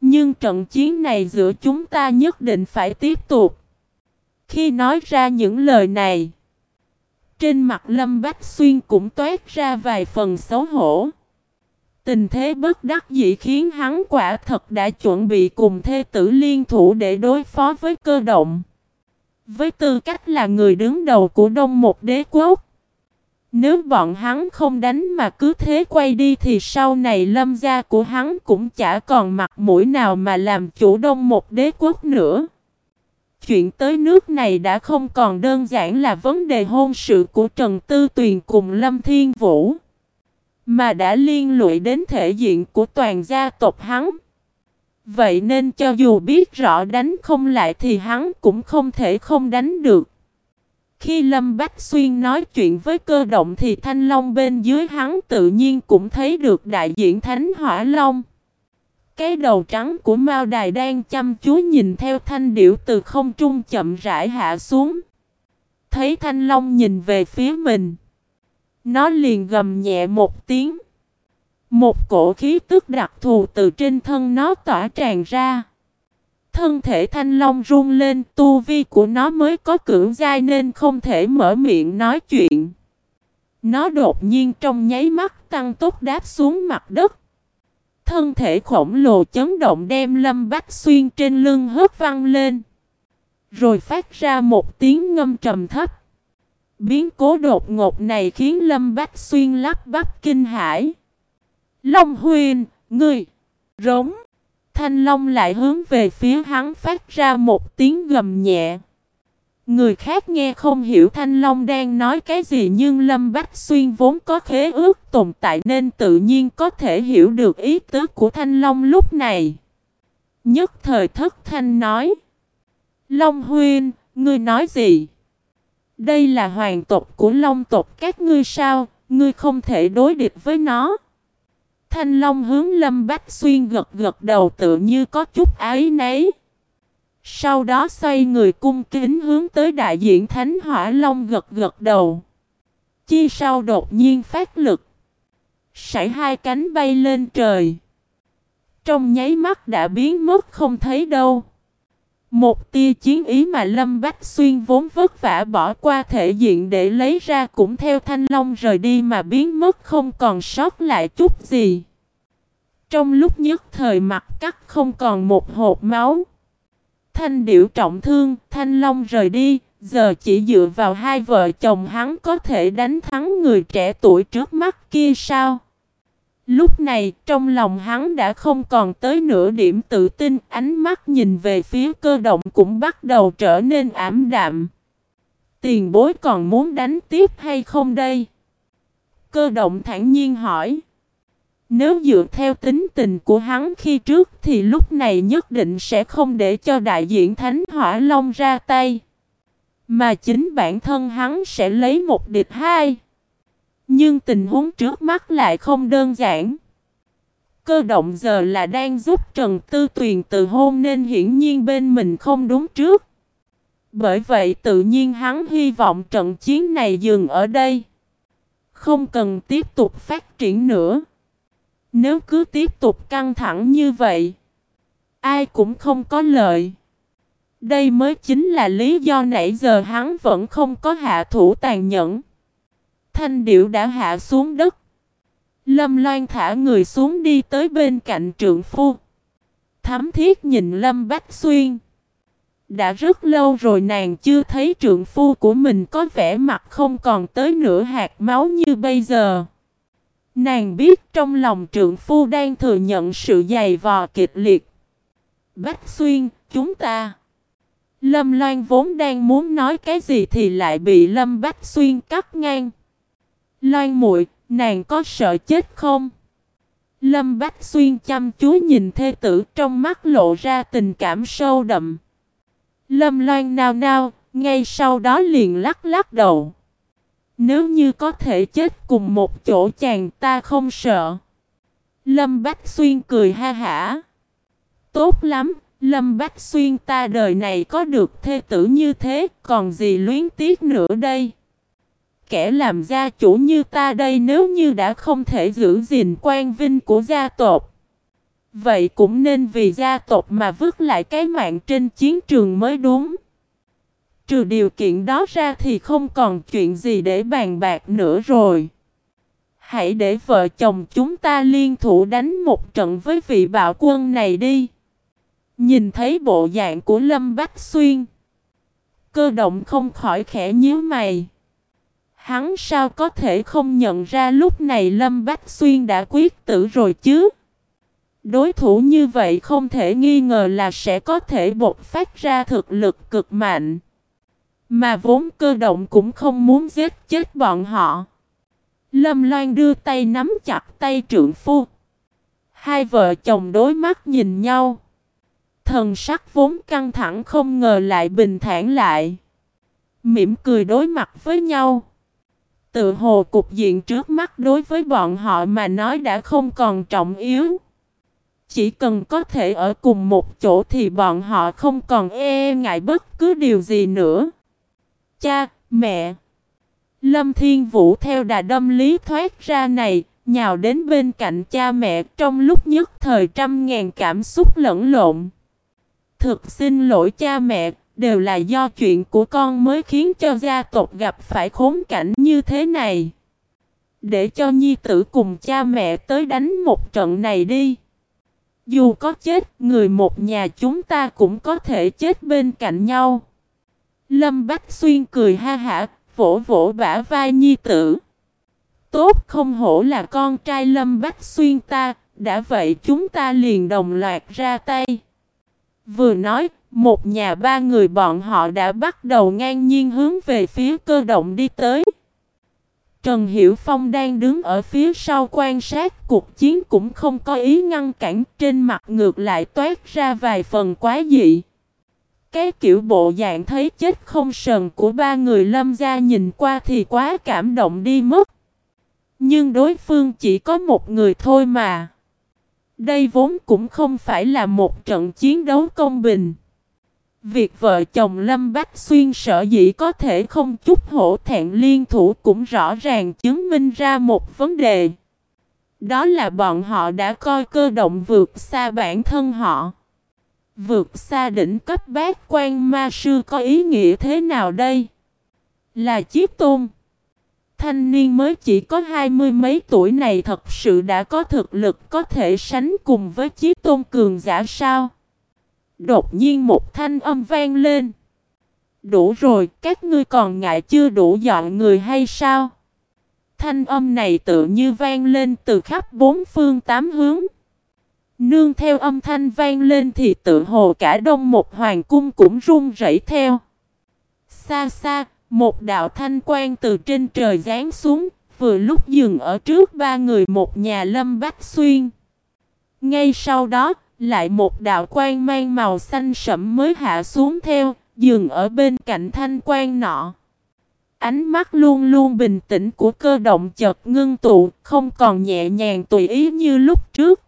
Nhưng trận chiến này giữa chúng ta nhất định phải tiếp tục. Khi nói ra những lời này, trên mặt Lâm Bách Xuyên cũng toát ra vài phần xấu hổ. Tình thế bất đắc dĩ khiến hắn quả thật đã chuẩn bị cùng thê tử liên thủ để đối phó với cơ động. Với tư cách là người đứng đầu của đông một đế quốc. Nếu bọn hắn không đánh mà cứ thế quay đi thì sau này lâm gia của hắn cũng chả còn mặt mũi nào mà làm chủ đông một đế quốc nữa. Chuyện tới nước này đã không còn đơn giản là vấn đề hôn sự của Trần Tư Tuyền cùng Lâm Thiên Vũ. Mà đã liên lụy đến thể diện của toàn gia tộc hắn. Vậy nên cho dù biết rõ đánh không lại thì hắn cũng không thể không đánh được. Khi Lâm Bách Xuyên nói chuyện với cơ động thì Thanh Long bên dưới hắn tự nhiên cũng thấy được đại diện Thánh Hỏa Long. Cái đầu trắng của Mao Đài đang chăm chú nhìn theo thanh điệu từ không trung chậm rãi hạ xuống. Thấy Thanh Long nhìn về phía mình. Nó liền gầm nhẹ một tiếng. Một cổ khí tức đặc thù từ trên thân nó tỏa tràn ra. Thân thể thanh long run lên, tu vi của nó mới có cưỡng dai nên không thể mở miệng nói chuyện. Nó đột nhiên trong nháy mắt tăng tốc đáp xuống mặt đất. Thân thể khổng lồ chấn động đem lâm bách xuyên trên lưng hớt văng lên. Rồi phát ra một tiếng ngâm trầm thấp. Biến cố đột ngột này khiến lâm bách xuyên lắp bắp kinh hãi. Long huyền, ngươi, rống. Thanh Long lại hướng về phía hắn phát ra một tiếng gầm nhẹ. Người khác nghe không hiểu Thanh Long đang nói cái gì nhưng Lâm Bách Xuyên vốn có khế ước tồn tại nên tự nhiên có thể hiểu được ý tứ của Thanh Long lúc này. Nhất thời thất Thanh nói. Long Huyên, ngươi nói gì? Đây là hoàng tộc của Long tộc các ngươi sao, ngươi không thể đối địch với nó. Thanh Long hướng Lâm Bách Xuyên gật gật đầu tự như có chút ái nấy. Sau đó xoay người cung kính hướng tới đại diện Thánh Hỏa Long gật gật đầu. Chi sau đột nhiên phát lực. Sải hai cánh bay lên trời. Trong nháy mắt đã biến mất không thấy đâu. Một tia chiến ý mà Lâm Bách Xuyên vốn vất vả bỏ qua thể diện để lấy ra cũng theo Thanh Long rời đi mà biến mất không còn sót lại chút gì. Trong lúc nhất thời mặt cắt không còn một hộp máu. Thanh điệu trọng thương, Thanh Long rời đi, giờ chỉ dựa vào hai vợ chồng hắn có thể đánh thắng người trẻ tuổi trước mắt kia sao? Lúc này, trong lòng hắn đã không còn tới nửa điểm tự tin, ánh mắt nhìn về phía cơ động cũng bắt đầu trở nên ảm đạm. Tiền bối còn muốn đánh tiếp hay không đây? Cơ động thản nhiên hỏi. Nếu dựa theo tính tình của hắn khi trước thì lúc này nhất định sẽ không để cho đại diện Thánh Hỏa Long ra tay. Mà chính bản thân hắn sẽ lấy một địch hai. Nhưng tình huống trước mắt lại không đơn giản. Cơ động giờ là đang giúp Trần Tư Tuyền từ hôn nên hiển nhiên bên mình không đúng trước. Bởi vậy tự nhiên hắn hy vọng trận chiến này dừng ở đây. Không cần tiếp tục phát triển nữa. Nếu cứ tiếp tục căng thẳng như vậy, ai cũng không có lợi. Đây mới chính là lý do nãy giờ hắn vẫn không có hạ thủ tàn nhẫn. Thanh điệu đã hạ xuống đất. Lâm Loan thả người xuống đi tới bên cạnh trượng phu. Thắm thiết nhìn Lâm Bách Xuyên. Đã rất lâu rồi nàng chưa thấy trượng phu của mình có vẻ mặt không còn tới nửa hạt máu như bây giờ. Nàng biết trong lòng trượng phu đang thừa nhận sự dày vò kịch liệt. Bách Xuyên, chúng ta. Lâm Loan vốn đang muốn nói cái gì thì lại bị Lâm Bách Xuyên cắt ngang. Loan muội, nàng có sợ chết không? Lâm Bách Xuyên chăm chú nhìn thê tử trong mắt lộ ra tình cảm sâu đậm. Lâm Loan nao nao, ngay sau đó liền lắc lắc đầu. Nếu như có thể chết cùng một chỗ chàng ta không sợ. Lâm Bách Xuyên cười ha hả. Tốt lắm, Lâm Bách Xuyên ta đời này có được thê tử như thế, còn gì luyến tiếc nữa đây? Kẻ làm gia chủ như ta đây nếu như đã không thể giữ gìn quan vinh của gia tộc. Vậy cũng nên vì gia tộc mà vứt lại cái mạng trên chiến trường mới đúng. Trừ điều kiện đó ra thì không còn chuyện gì để bàn bạc nữa rồi. Hãy để vợ chồng chúng ta liên thủ đánh một trận với vị bạo quân này đi. Nhìn thấy bộ dạng của Lâm Bách Xuyên. Cơ động không khỏi khẽ nhíu mày. Hắn sao có thể không nhận ra lúc này Lâm Bách Xuyên đã quyết tử rồi chứ? Đối thủ như vậy không thể nghi ngờ là sẽ có thể bộc phát ra thực lực cực mạnh. Mà vốn cơ động cũng không muốn giết chết bọn họ. Lâm Loan đưa tay nắm chặt tay trượng phu. Hai vợ chồng đối mắt nhìn nhau. Thần sắc vốn căng thẳng không ngờ lại bình thản lại. Mỉm cười đối mặt với nhau. Tự hồ cục diện trước mắt đối với bọn họ mà nói đã không còn trọng yếu. Chỉ cần có thể ở cùng một chỗ thì bọn họ không còn e ngại bất cứ điều gì nữa. Cha, mẹ. Lâm Thiên Vũ theo đà đâm lý thoát ra này, nhào đến bên cạnh cha mẹ trong lúc nhất thời trăm ngàn cảm xúc lẫn lộn. Thực xin lỗi cha mẹ, đều là do chuyện của con mới khiến cho gia tộc gặp phải khốn cảnh như thế này. Để cho nhi tử cùng cha mẹ tới đánh một trận này đi. Dù có chết, người một nhà chúng ta cũng có thể chết bên cạnh nhau. Lâm Bách Xuyên cười ha hả, vỗ vỗ bả vai nhi tử. Tốt không hổ là con trai Lâm Bách Xuyên ta, đã vậy chúng ta liền đồng loạt ra tay. Vừa nói, một nhà ba người bọn họ đã bắt đầu ngang nhiên hướng về phía cơ động đi tới. Trần Hiểu Phong đang đứng ở phía sau quan sát, cuộc chiến cũng không có ý ngăn cản, trên mặt ngược lại toát ra vài phần quá dị. Cái kiểu bộ dạng thấy chết không sờn của ba người lâm gia nhìn qua thì quá cảm động đi mất. Nhưng đối phương chỉ có một người thôi mà. Đây vốn cũng không phải là một trận chiến đấu công bình. Việc vợ chồng Lâm Bách Xuyên sở dĩ có thể không chút hổ thẹn liên thủ cũng rõ ràng chứng minh ra một vấn đề. Đó là bọn họ đã coi cơ động vượt xa bản thân họ. Vượt xa đỉnh cấp bát quan ma sư có ý nghĩa thế nào đây? Là chiếc tôn. Thanh niên mới chỉ có hai mươi mấy tuổi này thật sự đã có thực lực có thể sánh cùng với chiếc tôn cường giả sao? Đột nhiên một thanh âm vang lên. Đủ rồi, các ngươi còn ngại chưa đủ dọn người hay sao? Thanh âm này tự như vang lên từ khắp bốn phương tám hướng. Nương theo âm thanh vang lên thì tự hồ cả đông một hoàng cung cũng rung rẩy theo. Xa xa, một đạo thanh quan từ trên trời giáng xuống, vừa lúc dừng ở trước ba người một nhà lâm bách xuyên. Ngay sau đó, lại một đạo quang mang màu xanh sẫm mới hạ xuống theo, dừng ở bên cạnh thanh quang nọ. Ánh mắt luôn luôn bình tĩnh của cơ động chợt ngưng tụ, không còn nhẹ nhàng tùy ý như lúc trước.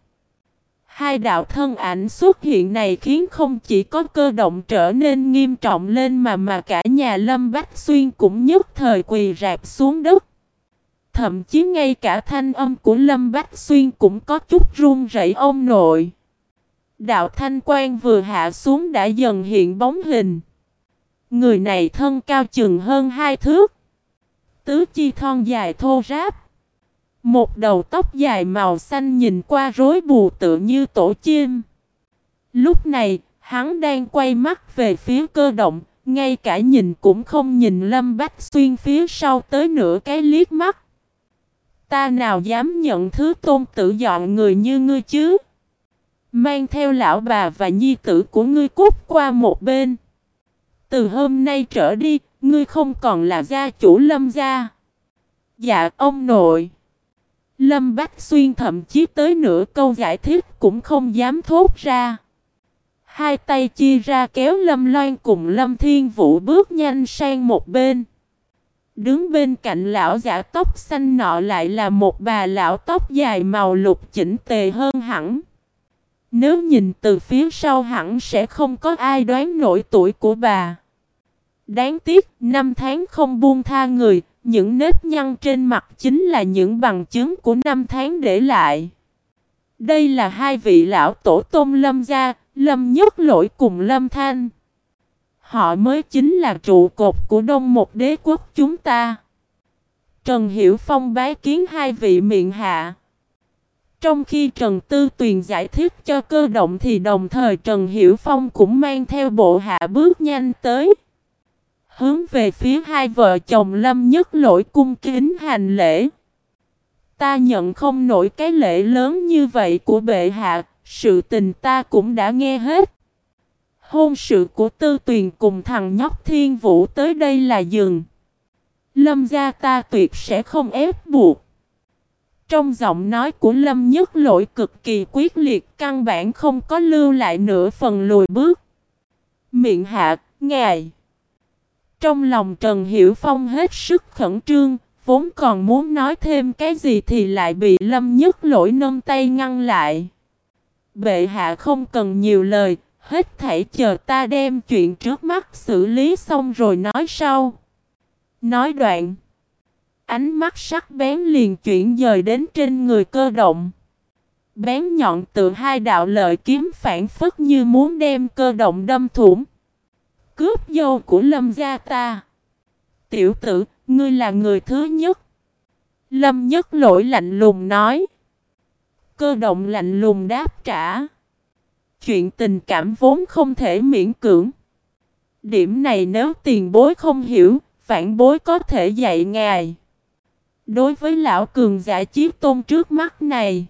Hai đạo thân ảnh xuất hiện này khiến không chỉ có cơ động trở nên nghiêm trọng lên mà mà cả nhà Lâm Bách Xuyên cũng nhất thời quỳ rạp xuống đất. Thậm chí ngay cả thanh âm của Lâm Bách Xuyên cũng có chút run rẩy ông nội. Đạo thanh quan vừa hạ xuống đã dần hiện bóng hình. Người này thân cao chừng hơn hai thước. Tứ chi thon dài thô ráp. Một đầu tóc dài màu xanh nhìn qua rối bù tự như tổ chim. Lúc này, hắn đang quay mắt về phía cơ động, ngay cả nhìn cũng không nhìn Lâm Bách Xuyên phía sau tới nửa cái liếc mắt. Ta nào dám nhận thứ tôn tử dọn người như ngươi chứ? Mang theo lão bà và nhi tử của ngươi cút qua một bên. Từ hôm nay trở đi, ngươi không còn là gia chủ lâm gia. Dạ ông nội. Lâm Bách Xuyên thậm chí tới nửa câu giải thích cũng không dám thốt ra. Hai tay chia ra kéo Lâm Loan cùng Lâm Thiên Vũ bước nhanh sang một bên. Đứng bên cạnh lão giả tóc xanh nọ lại là một bà lão tóc dài màu lục chỉnh tề hơn hẳn. Nếu nhìn từ phía sau hẳn sẽ không có ai đoán nổi tuổi của bà. Đáng tiếc, năm tháng không buông tha người, những nếp nhăn trên mặt chính là những bằng chứng của năm tháng để lại. Đây là hai vị lão tổ tôn lâm gia, lâm nhất lỗi cùng lâm thanh. Họ mới chính là trụ cột của đông một đế quốc chúng ta. Trần Hiểu Phong bái kiến hai vị miệng hạ. Trong khi Trần Tư Tuyền giải thích cho cơ động thì đồng thời Trần Hiểu Phong cũng mang theo bộ hạ bước nhanh tới. Hướng về phía hai vợ chồng Lâm Nhất lỗi cung kính hành lễ. Ta nhận không nổi cái lễ lớn như vậy của bệ hạ, sự tình ta cũng đã nghe hết. Hôn sự của Tư Tuyền cùng thằng nhóc Thiên Vũ tới đây là dừng. Lâm gia ta tuyệt sẽ không ép buộc. Trong giọng nói của Lâm Nhất lỗi cực kỳ quyết liệt căn bản không có lưu lại nửa phần lùi bước. Miệng hạ, ngài. Trong lòng Trần Hiểu Phong hết sức khẩn trương, vốn còn muốn nói thêm cái gì thì lại bị Lâm Nhất lỗi nâng tay ngăn lại. Bệ hạ không cần nhiều lời, hết thảy chờ ta đem chuyện trước mắt xử lý xong rồi nói sau. Nói đoạn. Ánh mắt sắc bén liền chuyển dời đến trên người cơ động. Bén nhọn từ hai đạo lợi kiếm phản phất như muốn đem cơ động đâm thủng. Cướp dâu của lâm gia ta. Tiểu tử, ngươi là người thứ nhất. Lâm nhất lỗi lạnh lùng nói. Cơ động lạnh lùng đáp trả. Chuyện tình cảm vốn không thể miễn cưỡng. Điểm này nếu tiền bối không hiểu, phản bối có thể dạy ngài. Đối với lão cường giả chiếc tôn trước mắt này,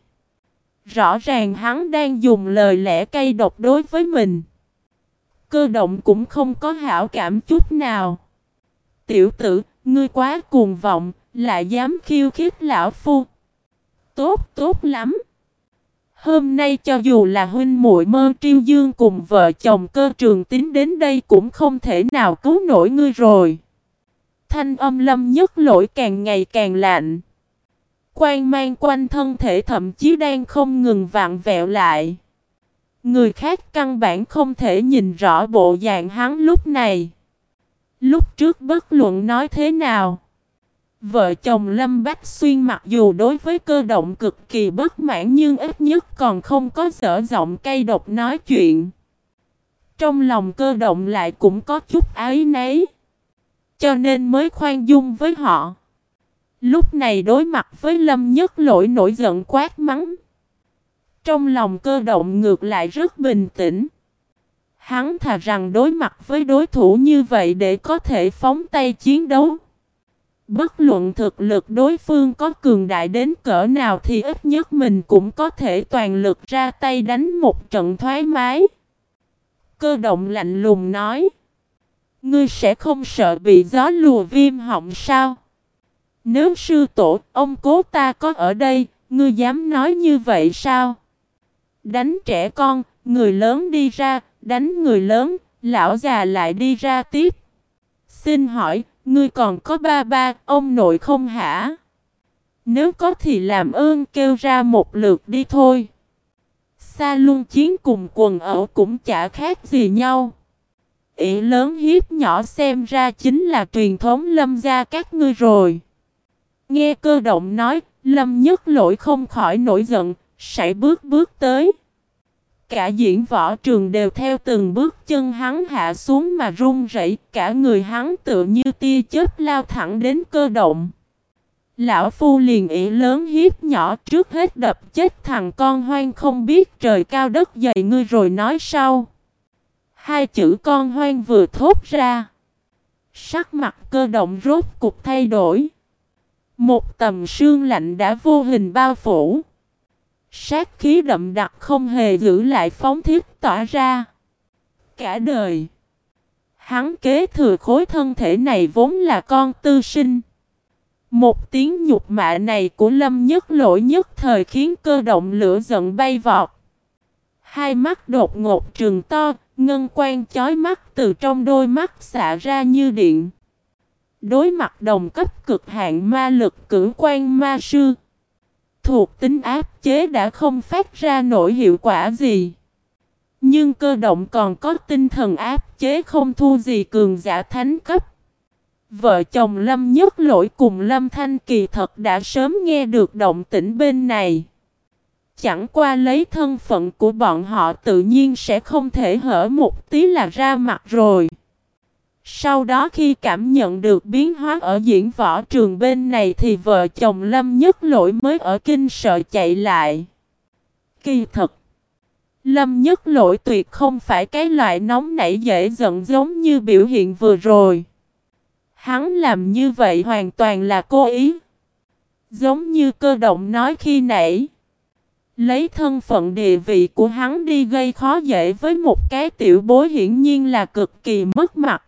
rõ ràng hắn đang dùng lời lẽ cay độc đối với mình. Cơ động cũng không có hảo cảm chút nào. Tiểu tử, ngươi quá cuồng vọng, lại dám khiêu khích lão phu. Tốt, tốt lắm. Hôm nay cho dù là huynh muội mơ triêu dương cùng vợ chồng cơ trường tín đến đây cũng không thể nào cứu nổi ngươi rồi. Thanh âm lâm nhất lỗi càng ngày càng lạnh. quang mang quanh thân thể thậm chí đang không ngừng vặn vẹo lại. Người khác căn bản không thể nhìn rõ bộ dạng hắn lúc này. Lúc trước bất luận nói thế nào. Vợ chồng Lâm Bách Xuyên mặc dù đối với cơ động cực kỳ bất mãn nhưng ít nhất còn không có dở giọng cay độc nói chuyện. Trong lòng cơ động lại cũng có chút ái nấy. Cho nên mới khoan dung với họ. Lúc này đối mặt với Lâm Nhất lỗi nổi giận quát mắng. Trong lòng cơ động ngược lại rất bình tĩnh. Hắn thà rằng đối mặt với đối thủ như vậy để có thể phóng tay chiến đấu. Bất luận thực lực đối phương có cường đại đến cỡ nào thì ít nhất mình cũng có thể toàn lực ra tay đánh một trận thoải mái. Cơ động lạnh lùng nói. Ngươi sẽ không sợ bị gió lùa viêm họng sao? Nếu sư tổ, ông cố ta có ở đây, ngươi dám nói như vậy sao? Đánh trẻ con, người lớn đi ra, đánh người lớn, lão già lại đi ra tiếp. Xin hỏi, ngươi còn có ba ba, ông nội không hả? Nếu có thì làm ơn kêu ra một lượt đi thôi. Xa luôn chiến cùng quần ở cũng chả khác gì nhau ỷ lớn hiếp nhỏ xem ra chính là truyền thống lâm gia các ngươi rồi. Nghe cơ động nói, lâm nhất lỗi không khỏi nổi giận, sải bước bước tới. Cả diễn võ trường đều theo từng bước chân hắn hạ xuống mà run rẩy, cả người hắn tựa như tia chớp lao thẳng đến cơ động. Lão Phu liền ỉ lớn hiếp nhỏ trước hết đập chết thằng con hoang không biết trời cao đất dày ngươi rồi nói sau. Hai chữ con hoang vừa thốt ra. Sắc mặt cơ động rốt cục thay đổi. Một tầm sương lạnh đã vô hình bao phủ. Sát khí đậm đặc không hề giữ lại phóng thiết tỏa ra. Cả đời. Hắn kế thừa khối thân thể này vốn là con tư sinh. Một tiếng nhục mạ này của Lâm Nhất lỗi nhất thời khiến cơ động lửa giận bay vọt. Hai mắt đột ngột trừng to, ngân quan chói mắt từ trong đôi mắt xạ ra như điện. Đối mặt đồng cấp cực hạn ma lực cử quan ma sư. Thuộc tính áp chế đã không phát ra nổi hiệu quả gì. Nhưng cơ động còn có tinh thần áp chế không thu gì cường giả thánh cấp. Vợ chồng Lâm Nhất Lỗi cùng Lâm Thanh Kỳ thật đã sớm nghe được động tĩnh bên này. Chẳng qua lấy thân phận của bọn họ tự nhiên sẽ không thể hở một tí là ra mặt rồi. Sau đó khi cảm nhận được biến hóa ở diễn võ trường bên này thì vợ chồng Lâm Nhất Lỗi mới ở kinh sợ chạy lại. Kỳ thật! Lâm Nhất Lỗi tuyệt không phải cái loại nóng nảy dễ giận giống như biểu hiện vừa rồi. Hắn làm như vậy hoàn toàn là cố ý. Giống như cơ động nói khi nãy. Lấy thân phận địa vị của hắn đi gây khó dễ với một cái tiểu bối hiển nhiên là cực kỳ mất mặt.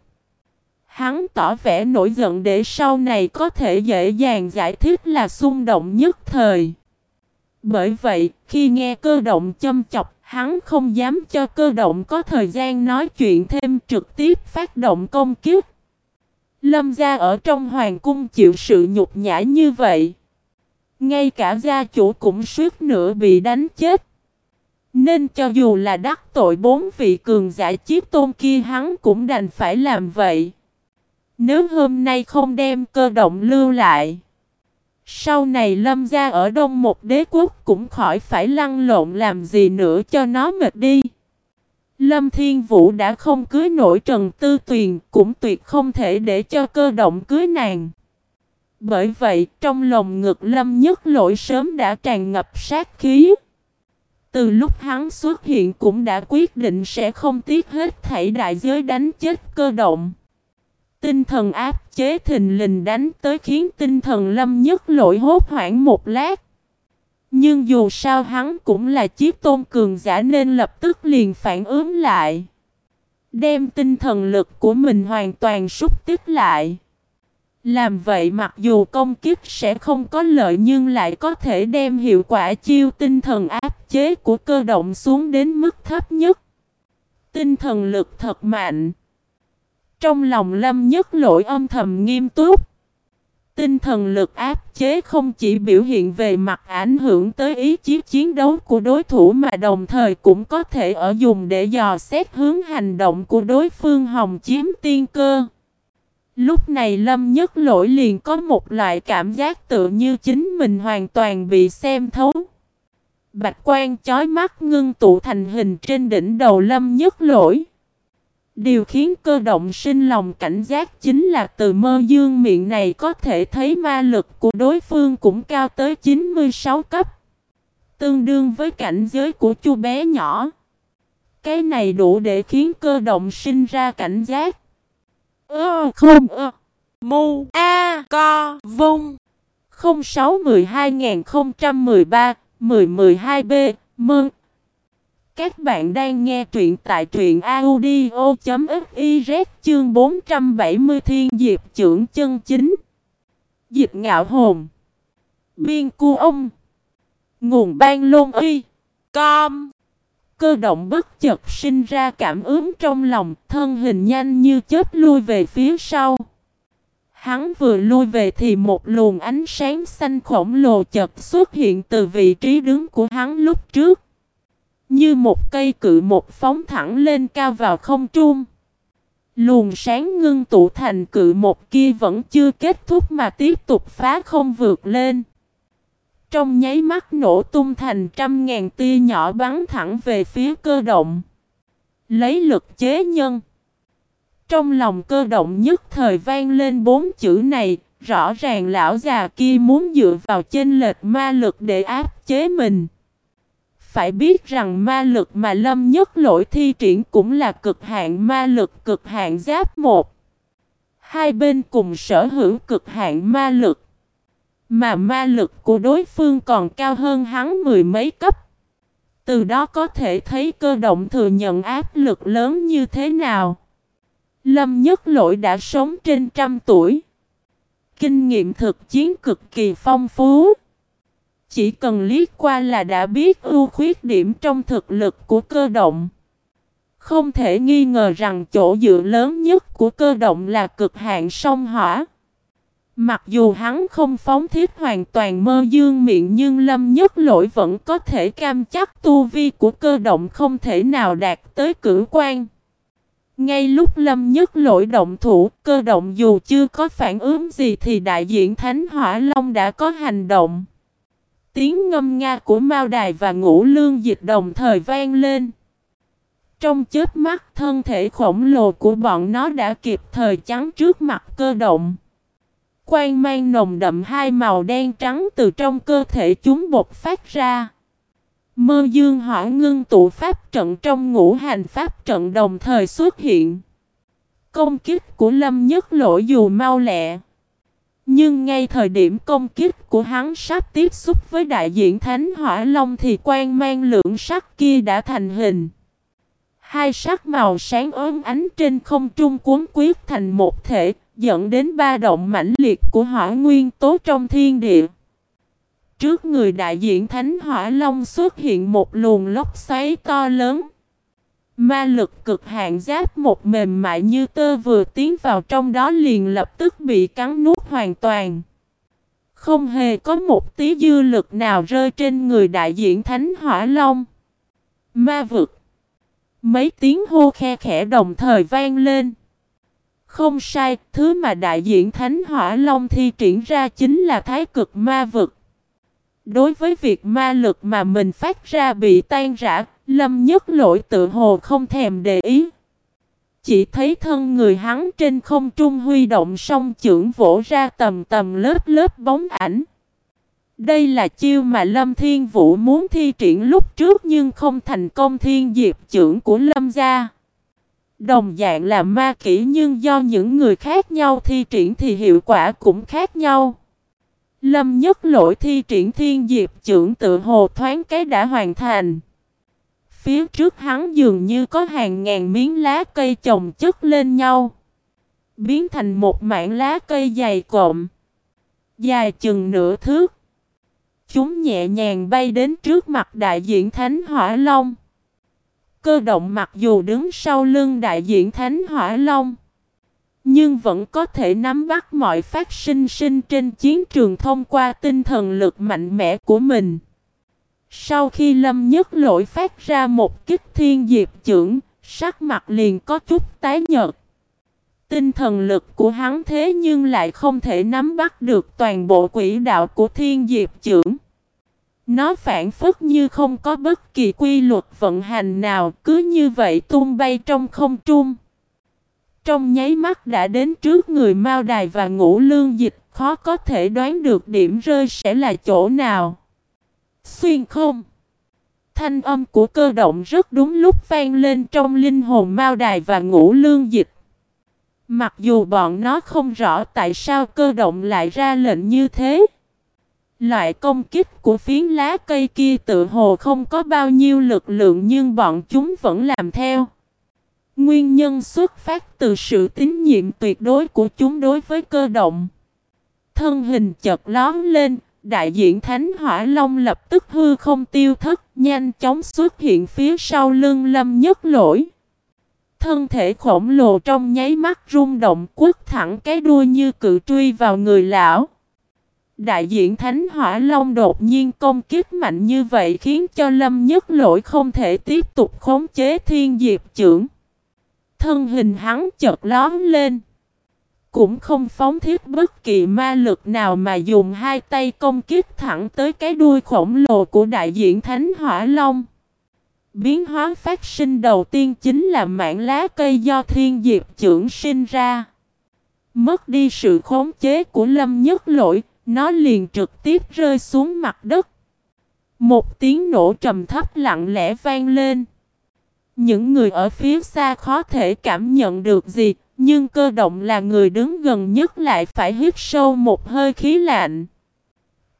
Hắn tỏ vẻ nổi giận để sau này có thể dễ dàng giải thích là xung động nhất thời. Bởi vậy, khi nghe cơ động châm chọc, hắn không dám cho cơ động có thời gian nói chuyện thêm trực tiếp phát động công kiếp. Lâm gia ở trong hoàng cung chịu sự nhục nhã như vậy. Ngay cả gia chủ cũng suýt nữa bị đánh chết. Nên cho dù là đắc tội bốn vị cường giả chiếc tôn kia hắn cũng đành phải làm vậy. Nếu hôm nay không đem cơ động lưu lại. Sau này lâm gia ở đông một đế quốc cũng khỏi phải lăn lộn làm gì nữa cho nó mệt đi. Lâm Thiên Vũ đã không cưới nổi Trần Tư Tuyền, cũng tuyệt không thể để cho cơ động cưới nàng. Bởi vậy, trong lòng ngực Lâm Nhất Lỗi sớm đã tràn ngập sát khí. Từ lúc hắn xuất hiện cũng đã quyết định sẽ không tiếc hết thảy đại giới đánh chết cơ động. Tinh thần áp chế thình lình đánh tới khiến tinh thần Lâm Nhất Lỗi hốt hoảng một lát. Nhưng dù sao hắn cũng là chiếc tôn cường giả nên lập tức liền phản ứng lại. Đem tinh thần lực của mình hoàn toàn xúc tích lại. Làm vậy mặc dù công kích sẽ không có lợi nhưng lại có thể đem hiệu quả chiêu tinh thần áp chế của cơ động xuống đến mức thấp nhất. Tinh thần lực thật mạnh. Trong lòng lâm nhất lỗi âm thầm nghiêm túc. Tinh thần lực áp chế không chỉ biểu hiện về mặt ảnh hưởng tới ý chí chiến đấu của đối thủ mà đồng thời cũng có thể ở dùng để dò xét hướng hành động của đối phương hồng chiếm tiên cơ. Lúc này Lâm Nhất Lỗi liền có một loại cảm giác tự như chính mình hoàn toàn bị xem thấu. Bạch quan chói mắt ngưng tụ thành hình trên đỉnh đầu Lâm Nhất Lỗi. Điều khiến cơ động sinh lòng cảnh giác chính là từ mơ dương miệng này có thể thấy ma lực của đối phương cũng cao tới 96 cấp. Tương đương với cảnh giới của chu bé nhỏ. Cái này đủ để khiến cơ động sinh ra cảnh giác. Ơ, không ơ. Mu A Co Vung 06-12-013-1012B Mừng các bạn đang nghe truyện tại truyện audio.fiz chương 470 thiên diệp trưởng chân chính. Diệp ngạo hồn. Biên cu ông. Nguồn ban lôn uy. Com. Cơ động bất chợt sinh ra cảm ứng trong lòng, thân hình nhanh như chớp lui về phía sau. Hắn vừa lui về thì một luồng ánh sáng xanh khổng lồ chợt xuất hiện từ vị trí đứng của hắn lúc trước. Như một cây cự một phóng thẳng lên cao vào không trung. Luồng sáng ngưng tụ thành cự một kia vẫn chưa kết thúc mà tiếp tục phá không vượt lên. Trong nháy mắt nổ tung thành trăm ngàn tia nhỏ bắn thẳng về phía cơ động. Lấy lực chế nhân. Trong lòng cơ động nhất thời vang lên bốn chữ này, rõ ràng lão già kia muốn dựa vào chênh lệch ma lực để áp chế mình. Phải biết rằng ma lực mà lâm nhất lỗi thi triển cũng là cực hạn ma lực cực hạn giáp một. Hai bên cùng sở hữu cực hạn ma lực. Mà ma lực của đối phương còn cao hơn hắn mười mấy cấp. Từ đó có thể thấy cơ động thừa nhận áp lực lớn như thế nào. Lâm Nhất Lỗi đã sống trên trăm tuổi. Kinh nghiệm thực chiến cực kỳ phong phú. Chỉ cần liếc qua là đã biết ưu khuyết điểm trong thực lực của cơ động. Không thể nghi ngờ rằng chỗ dựa lớn nhất của cơ động là cực hạn sông hỏa. Mặc dù hắn không phóng thiết hoàn toàn mơ dương miệng nhưng lâm nhất lỗi vẫn có thể cam chắc tu vi của cơ động không thể nào đạt tới cử quan. Ngay lúc lâm nhất lỗi động thủ, cơ động dù chưa có phản ứng gì thì đại diện Thánh Hỏa Long đã có hành động. Tiếng ngâm nga của Mao Đài và Ngũ Lương Dịch đồng thời vang lên. Trong chết mắt thân thể khổng lồ của bọn nó đã kịp thời chắn trước mặt cơ động. Quang mang nồng đậm hai màu đen trắng từ trong cơ thể chúng bột phát ra. Mơ dương hỏa ngưng tụ pháp trận trong ngũ hành pháp trận đồng thời xuất hiện. Công kích của Lâm Nhất lỗ dù mau lẹ. Nhưng ngay thời điểm công kích của hắn sắp tiếp xúc với đại diện Thánh Hỏa Long thì quan mang lượng sắc kia đã thành hình. Hai sắc màu sáng ớn ánh trên không trung cuốn quyết thành một thể, dẫn đến ba động mãnh liệt của hỏa nguyên tố trong thiên địa. Trước người đại diện Thánh Hỏa Long xuất hiện một luồng lốc xoáy to lớn. Ma lực cực hạn giáp một mềm mại như tơ vừa tiến vào trong đó liền lập tức bị cắn nuốt hoàn toàn. Không hề có một tí dư lực nào rơi trên người đại diện Thánh Hỏa Long. Ma vực. Mấy tiếng hô khe khẽ đồng thời vang lên. Không sai, thứ mà đại diện Thánh Hỏa Long thi triển ra chính là thái cực ma vực. Đối với việc ma lực mà mình phát ra bị tan rã, Lâm nhất lỗi tự hồ không thèm để ý. Chỉ thấy thân người hắn trên không trung huy động song chưởng vỗ ra tầm tầm lớp lớp bóng ảnh. Đây là chiêu mà Lâm Thiên Vũ muốn thi triển lúc trước nhưng không thành công thiên diệp trưởng của Lâm gia. Đồng dạng là ma kỹ nhưng do những người khác nhau thi triển thì hiệu quả cũng khác nhau. Lâm nhất lỗi thi triển thiên diệp trưởng tự hồ thoáng cái đã hoàn thành. Phía trước hắn dường như có hàng ngàn miếng lá cây chồng chất lên nhau. Biến thành một mảng lá cây dày cộm. Dài chừng nửa thước. Chúng nhẹ nhàng bay đến trước mặt đại diện Thánh Hỏa Long. Cơ động mặc dù đứng sau lưng đại diện Thánh Hỏa Long. Nhưng vẫn có thể nắm bắt mọi phát sinh sinh trên chiến trường thông qua tinh thần lực mạnh mẽ của mình. Sau khi Lâm Nhất Lỗi phát ra một kích thiên diệp trưởng, sắc mặt liền có chút tái nhợt. Tinh thần lực của hắn thế nhưng lại không thể nắm bắt được toàn bộ quỹ đạo của thiên diệp trưởng. Nó phản phất như không có bất kỳ quy luật vận hành nào, cứ như vậy tung bay trong không trung. Trong nháy mắt đã đến trước người Mao Đài và Ngũ Lương Dịch, khó có thể đoán được điểm rơi sẽ là chỗ nào. Xuyên không. Thanh âm của cơ động rất đúng lúc vang lên trong linh hồn Mao Đài và Ngũ Lương Dịch. Mặc dù bọn nó không rõ tại sao cơ động lại ra lệnh như thế. Loại công kích của phiến lá cây kia tự hồ không có bao nhiêu lực lượng nhưng bọn chúng vẫn làm theo. Nguyên nhân xuất phát từ sự tín nhiệm tuyệt đối của chúng đối với cơ động. Thân hình chợt lón lên, đại diện Thánh Hỏa Long lập tức hư không tiêu thất, nhanh chóng xuất hiện phía sau lưng Lâm Nhất Lỗi. Thân thể khổng lồ trong nháy mắt rung động quất thẳng cái đuôi như cự truy vào người lão. Đại diện Thánh Hỏa Long đột nhiên công kích mạnh như vậy khiến cho Lâm Nhất Lỗi không thể tiếp tục khống chế thiên diệp trưởng. Thân hình hắn chợt lóm lên. Cũng không phóng thiết bất kỳ ma lực nào mà dùng hai tay công kích thẳng tới cái đuôi khổng lồ của đại diện Thánh Hỏa Long. Biến hóa phát sinh đầu tiên chính là mảng lá cây do thiên diệp trưởng sinh ra. Mất đi sự khống chế của lâm nhất lỗi, nó liền trực tiếp rơi xuống mặt đất. Một tiếng nổ trầm thấp lặng lẽ vang lên. Những người ở phía xa khó thể cảm nhận được gì, nhưng cơ động là người đứng gần nhất lại phải hít sâu một hơi khí lạnh.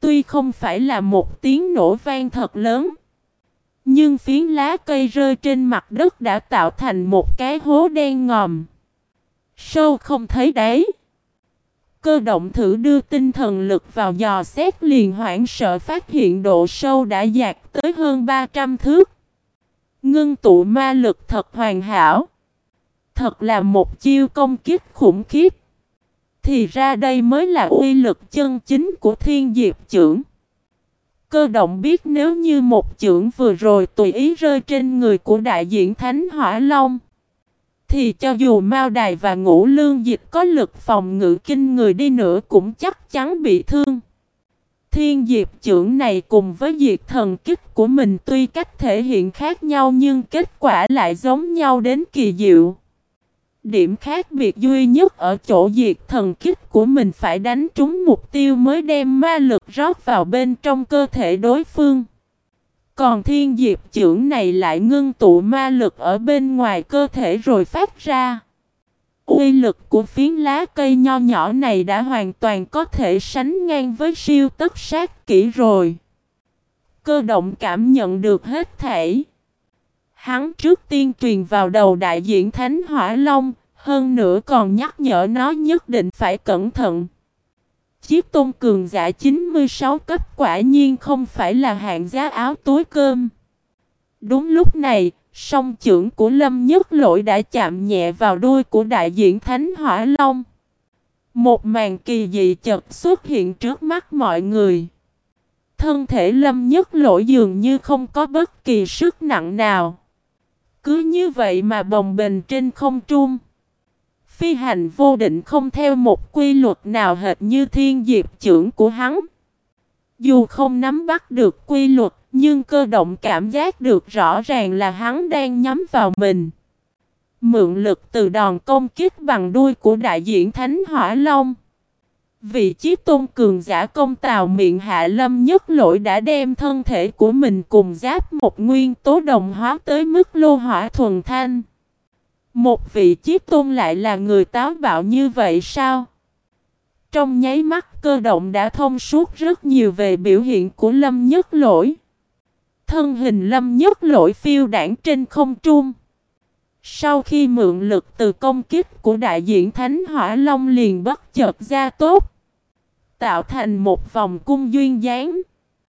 Tuy không phải là một tiếng nổ vang thật lớn, nhưng phiến lá cây rơi trên mặt đất đã tạo thành một cái hố đen ngòm. Sâu không thấy đấy. Cơ động thử đưa tinh thần lực vào dò xét liền hoảng sợ phát hiện độ sâu đã dạt tới hơn 300 thước. Ngưng tụ ma lực thật hoàn hảo. Thật là một chiêu công kích khủng khiếp. Thì ra đây mới là uy lực chân chính của thiên diệp trưởng. Cơ động biết nếu như một trưởng vừa rồi tùy ý rơi trên người của đại diện Thánh Hỏa Long thì cho dù Mao Đài và Ngũ Lương Dịch có lực phòng ngự kinh người đi nữa cũng chắc chắn bị thương. Thiên Diệp trưởng này cùng với diệt thần kích của mình tuy cách thể hiện khác nhau nhưng kết quả lại giống nhau đến kỳ diệu. Điểm khác biệt duy nhất ở chỗ diệt thần kích của mình phải đánh trúng mục tiêu mới đem ma lực rót vào bên trong cơ thể đối phương. Còn thiên diệp trưởng này lại ngưng tụ ma lực ở bên ngoài cơ thể rồi phát ra. Uy lực của phiến lá cây nho nhỏ này đã hoàn toàn có thể sánh ngang với siêu tất sát kỹ rồi. Cơ động cảm nhận được hết thể. Hắn trước tiên truyền vào đầu đại diện Thánh Hỏa Long, hơn nữa còn nhắc nhở nó nhất định phải cẩn thận. Chiếc tôn cường giả 96 cấp quả nhiên không phải là hạng giá áo túi cơm. Đúng lúc này, song trưởng của Lâm Nhất Lỗi đã chạm nhẹ vào đuôi của đại diện Thánh Hỏa Long. Một màn kỳ dị chợt xuất hiện trước mắt mọi người. Thân thể Lâm Nhất Lỗi dường như không có bất kỳ sức nặng nào. Cứ như vậy mà bồng bềnh trên không trung. Phi hành vô định không theo một quy luật nào hệt như thiên diệp trưởng của hắn. Dù không nắm bắt được quy luật, nhưng cơ động cảm giác được rõ ràng là hắn đang nhắm vào mình. Mượn lực từ đòn công kích bằng đuôi của đại diện Thánh Hỏa Long. Vị trí tôn cường giả công tào miệng hạ lâm nhất lỗi đã đem thân thể của mình cùng giáp một nguyên tố đồng hóa tới mức lô hỏa thuần thanh. Một vị chiếc tôn lại là người táo bạo như vậy sao? Trong nháy mắt, cơ động đã thông suốt rất nhiều về biểu hiện của Lâm Nhất Lỗi. Thân hình Lâm Nhất Lỗi phiêu đảng trên không trung. Sau khi mượn lực từ công kích của đại diện Thánh Hỏa Long liền bất chợt ra tốt. Tạo thành một vòng cung duyên dáng.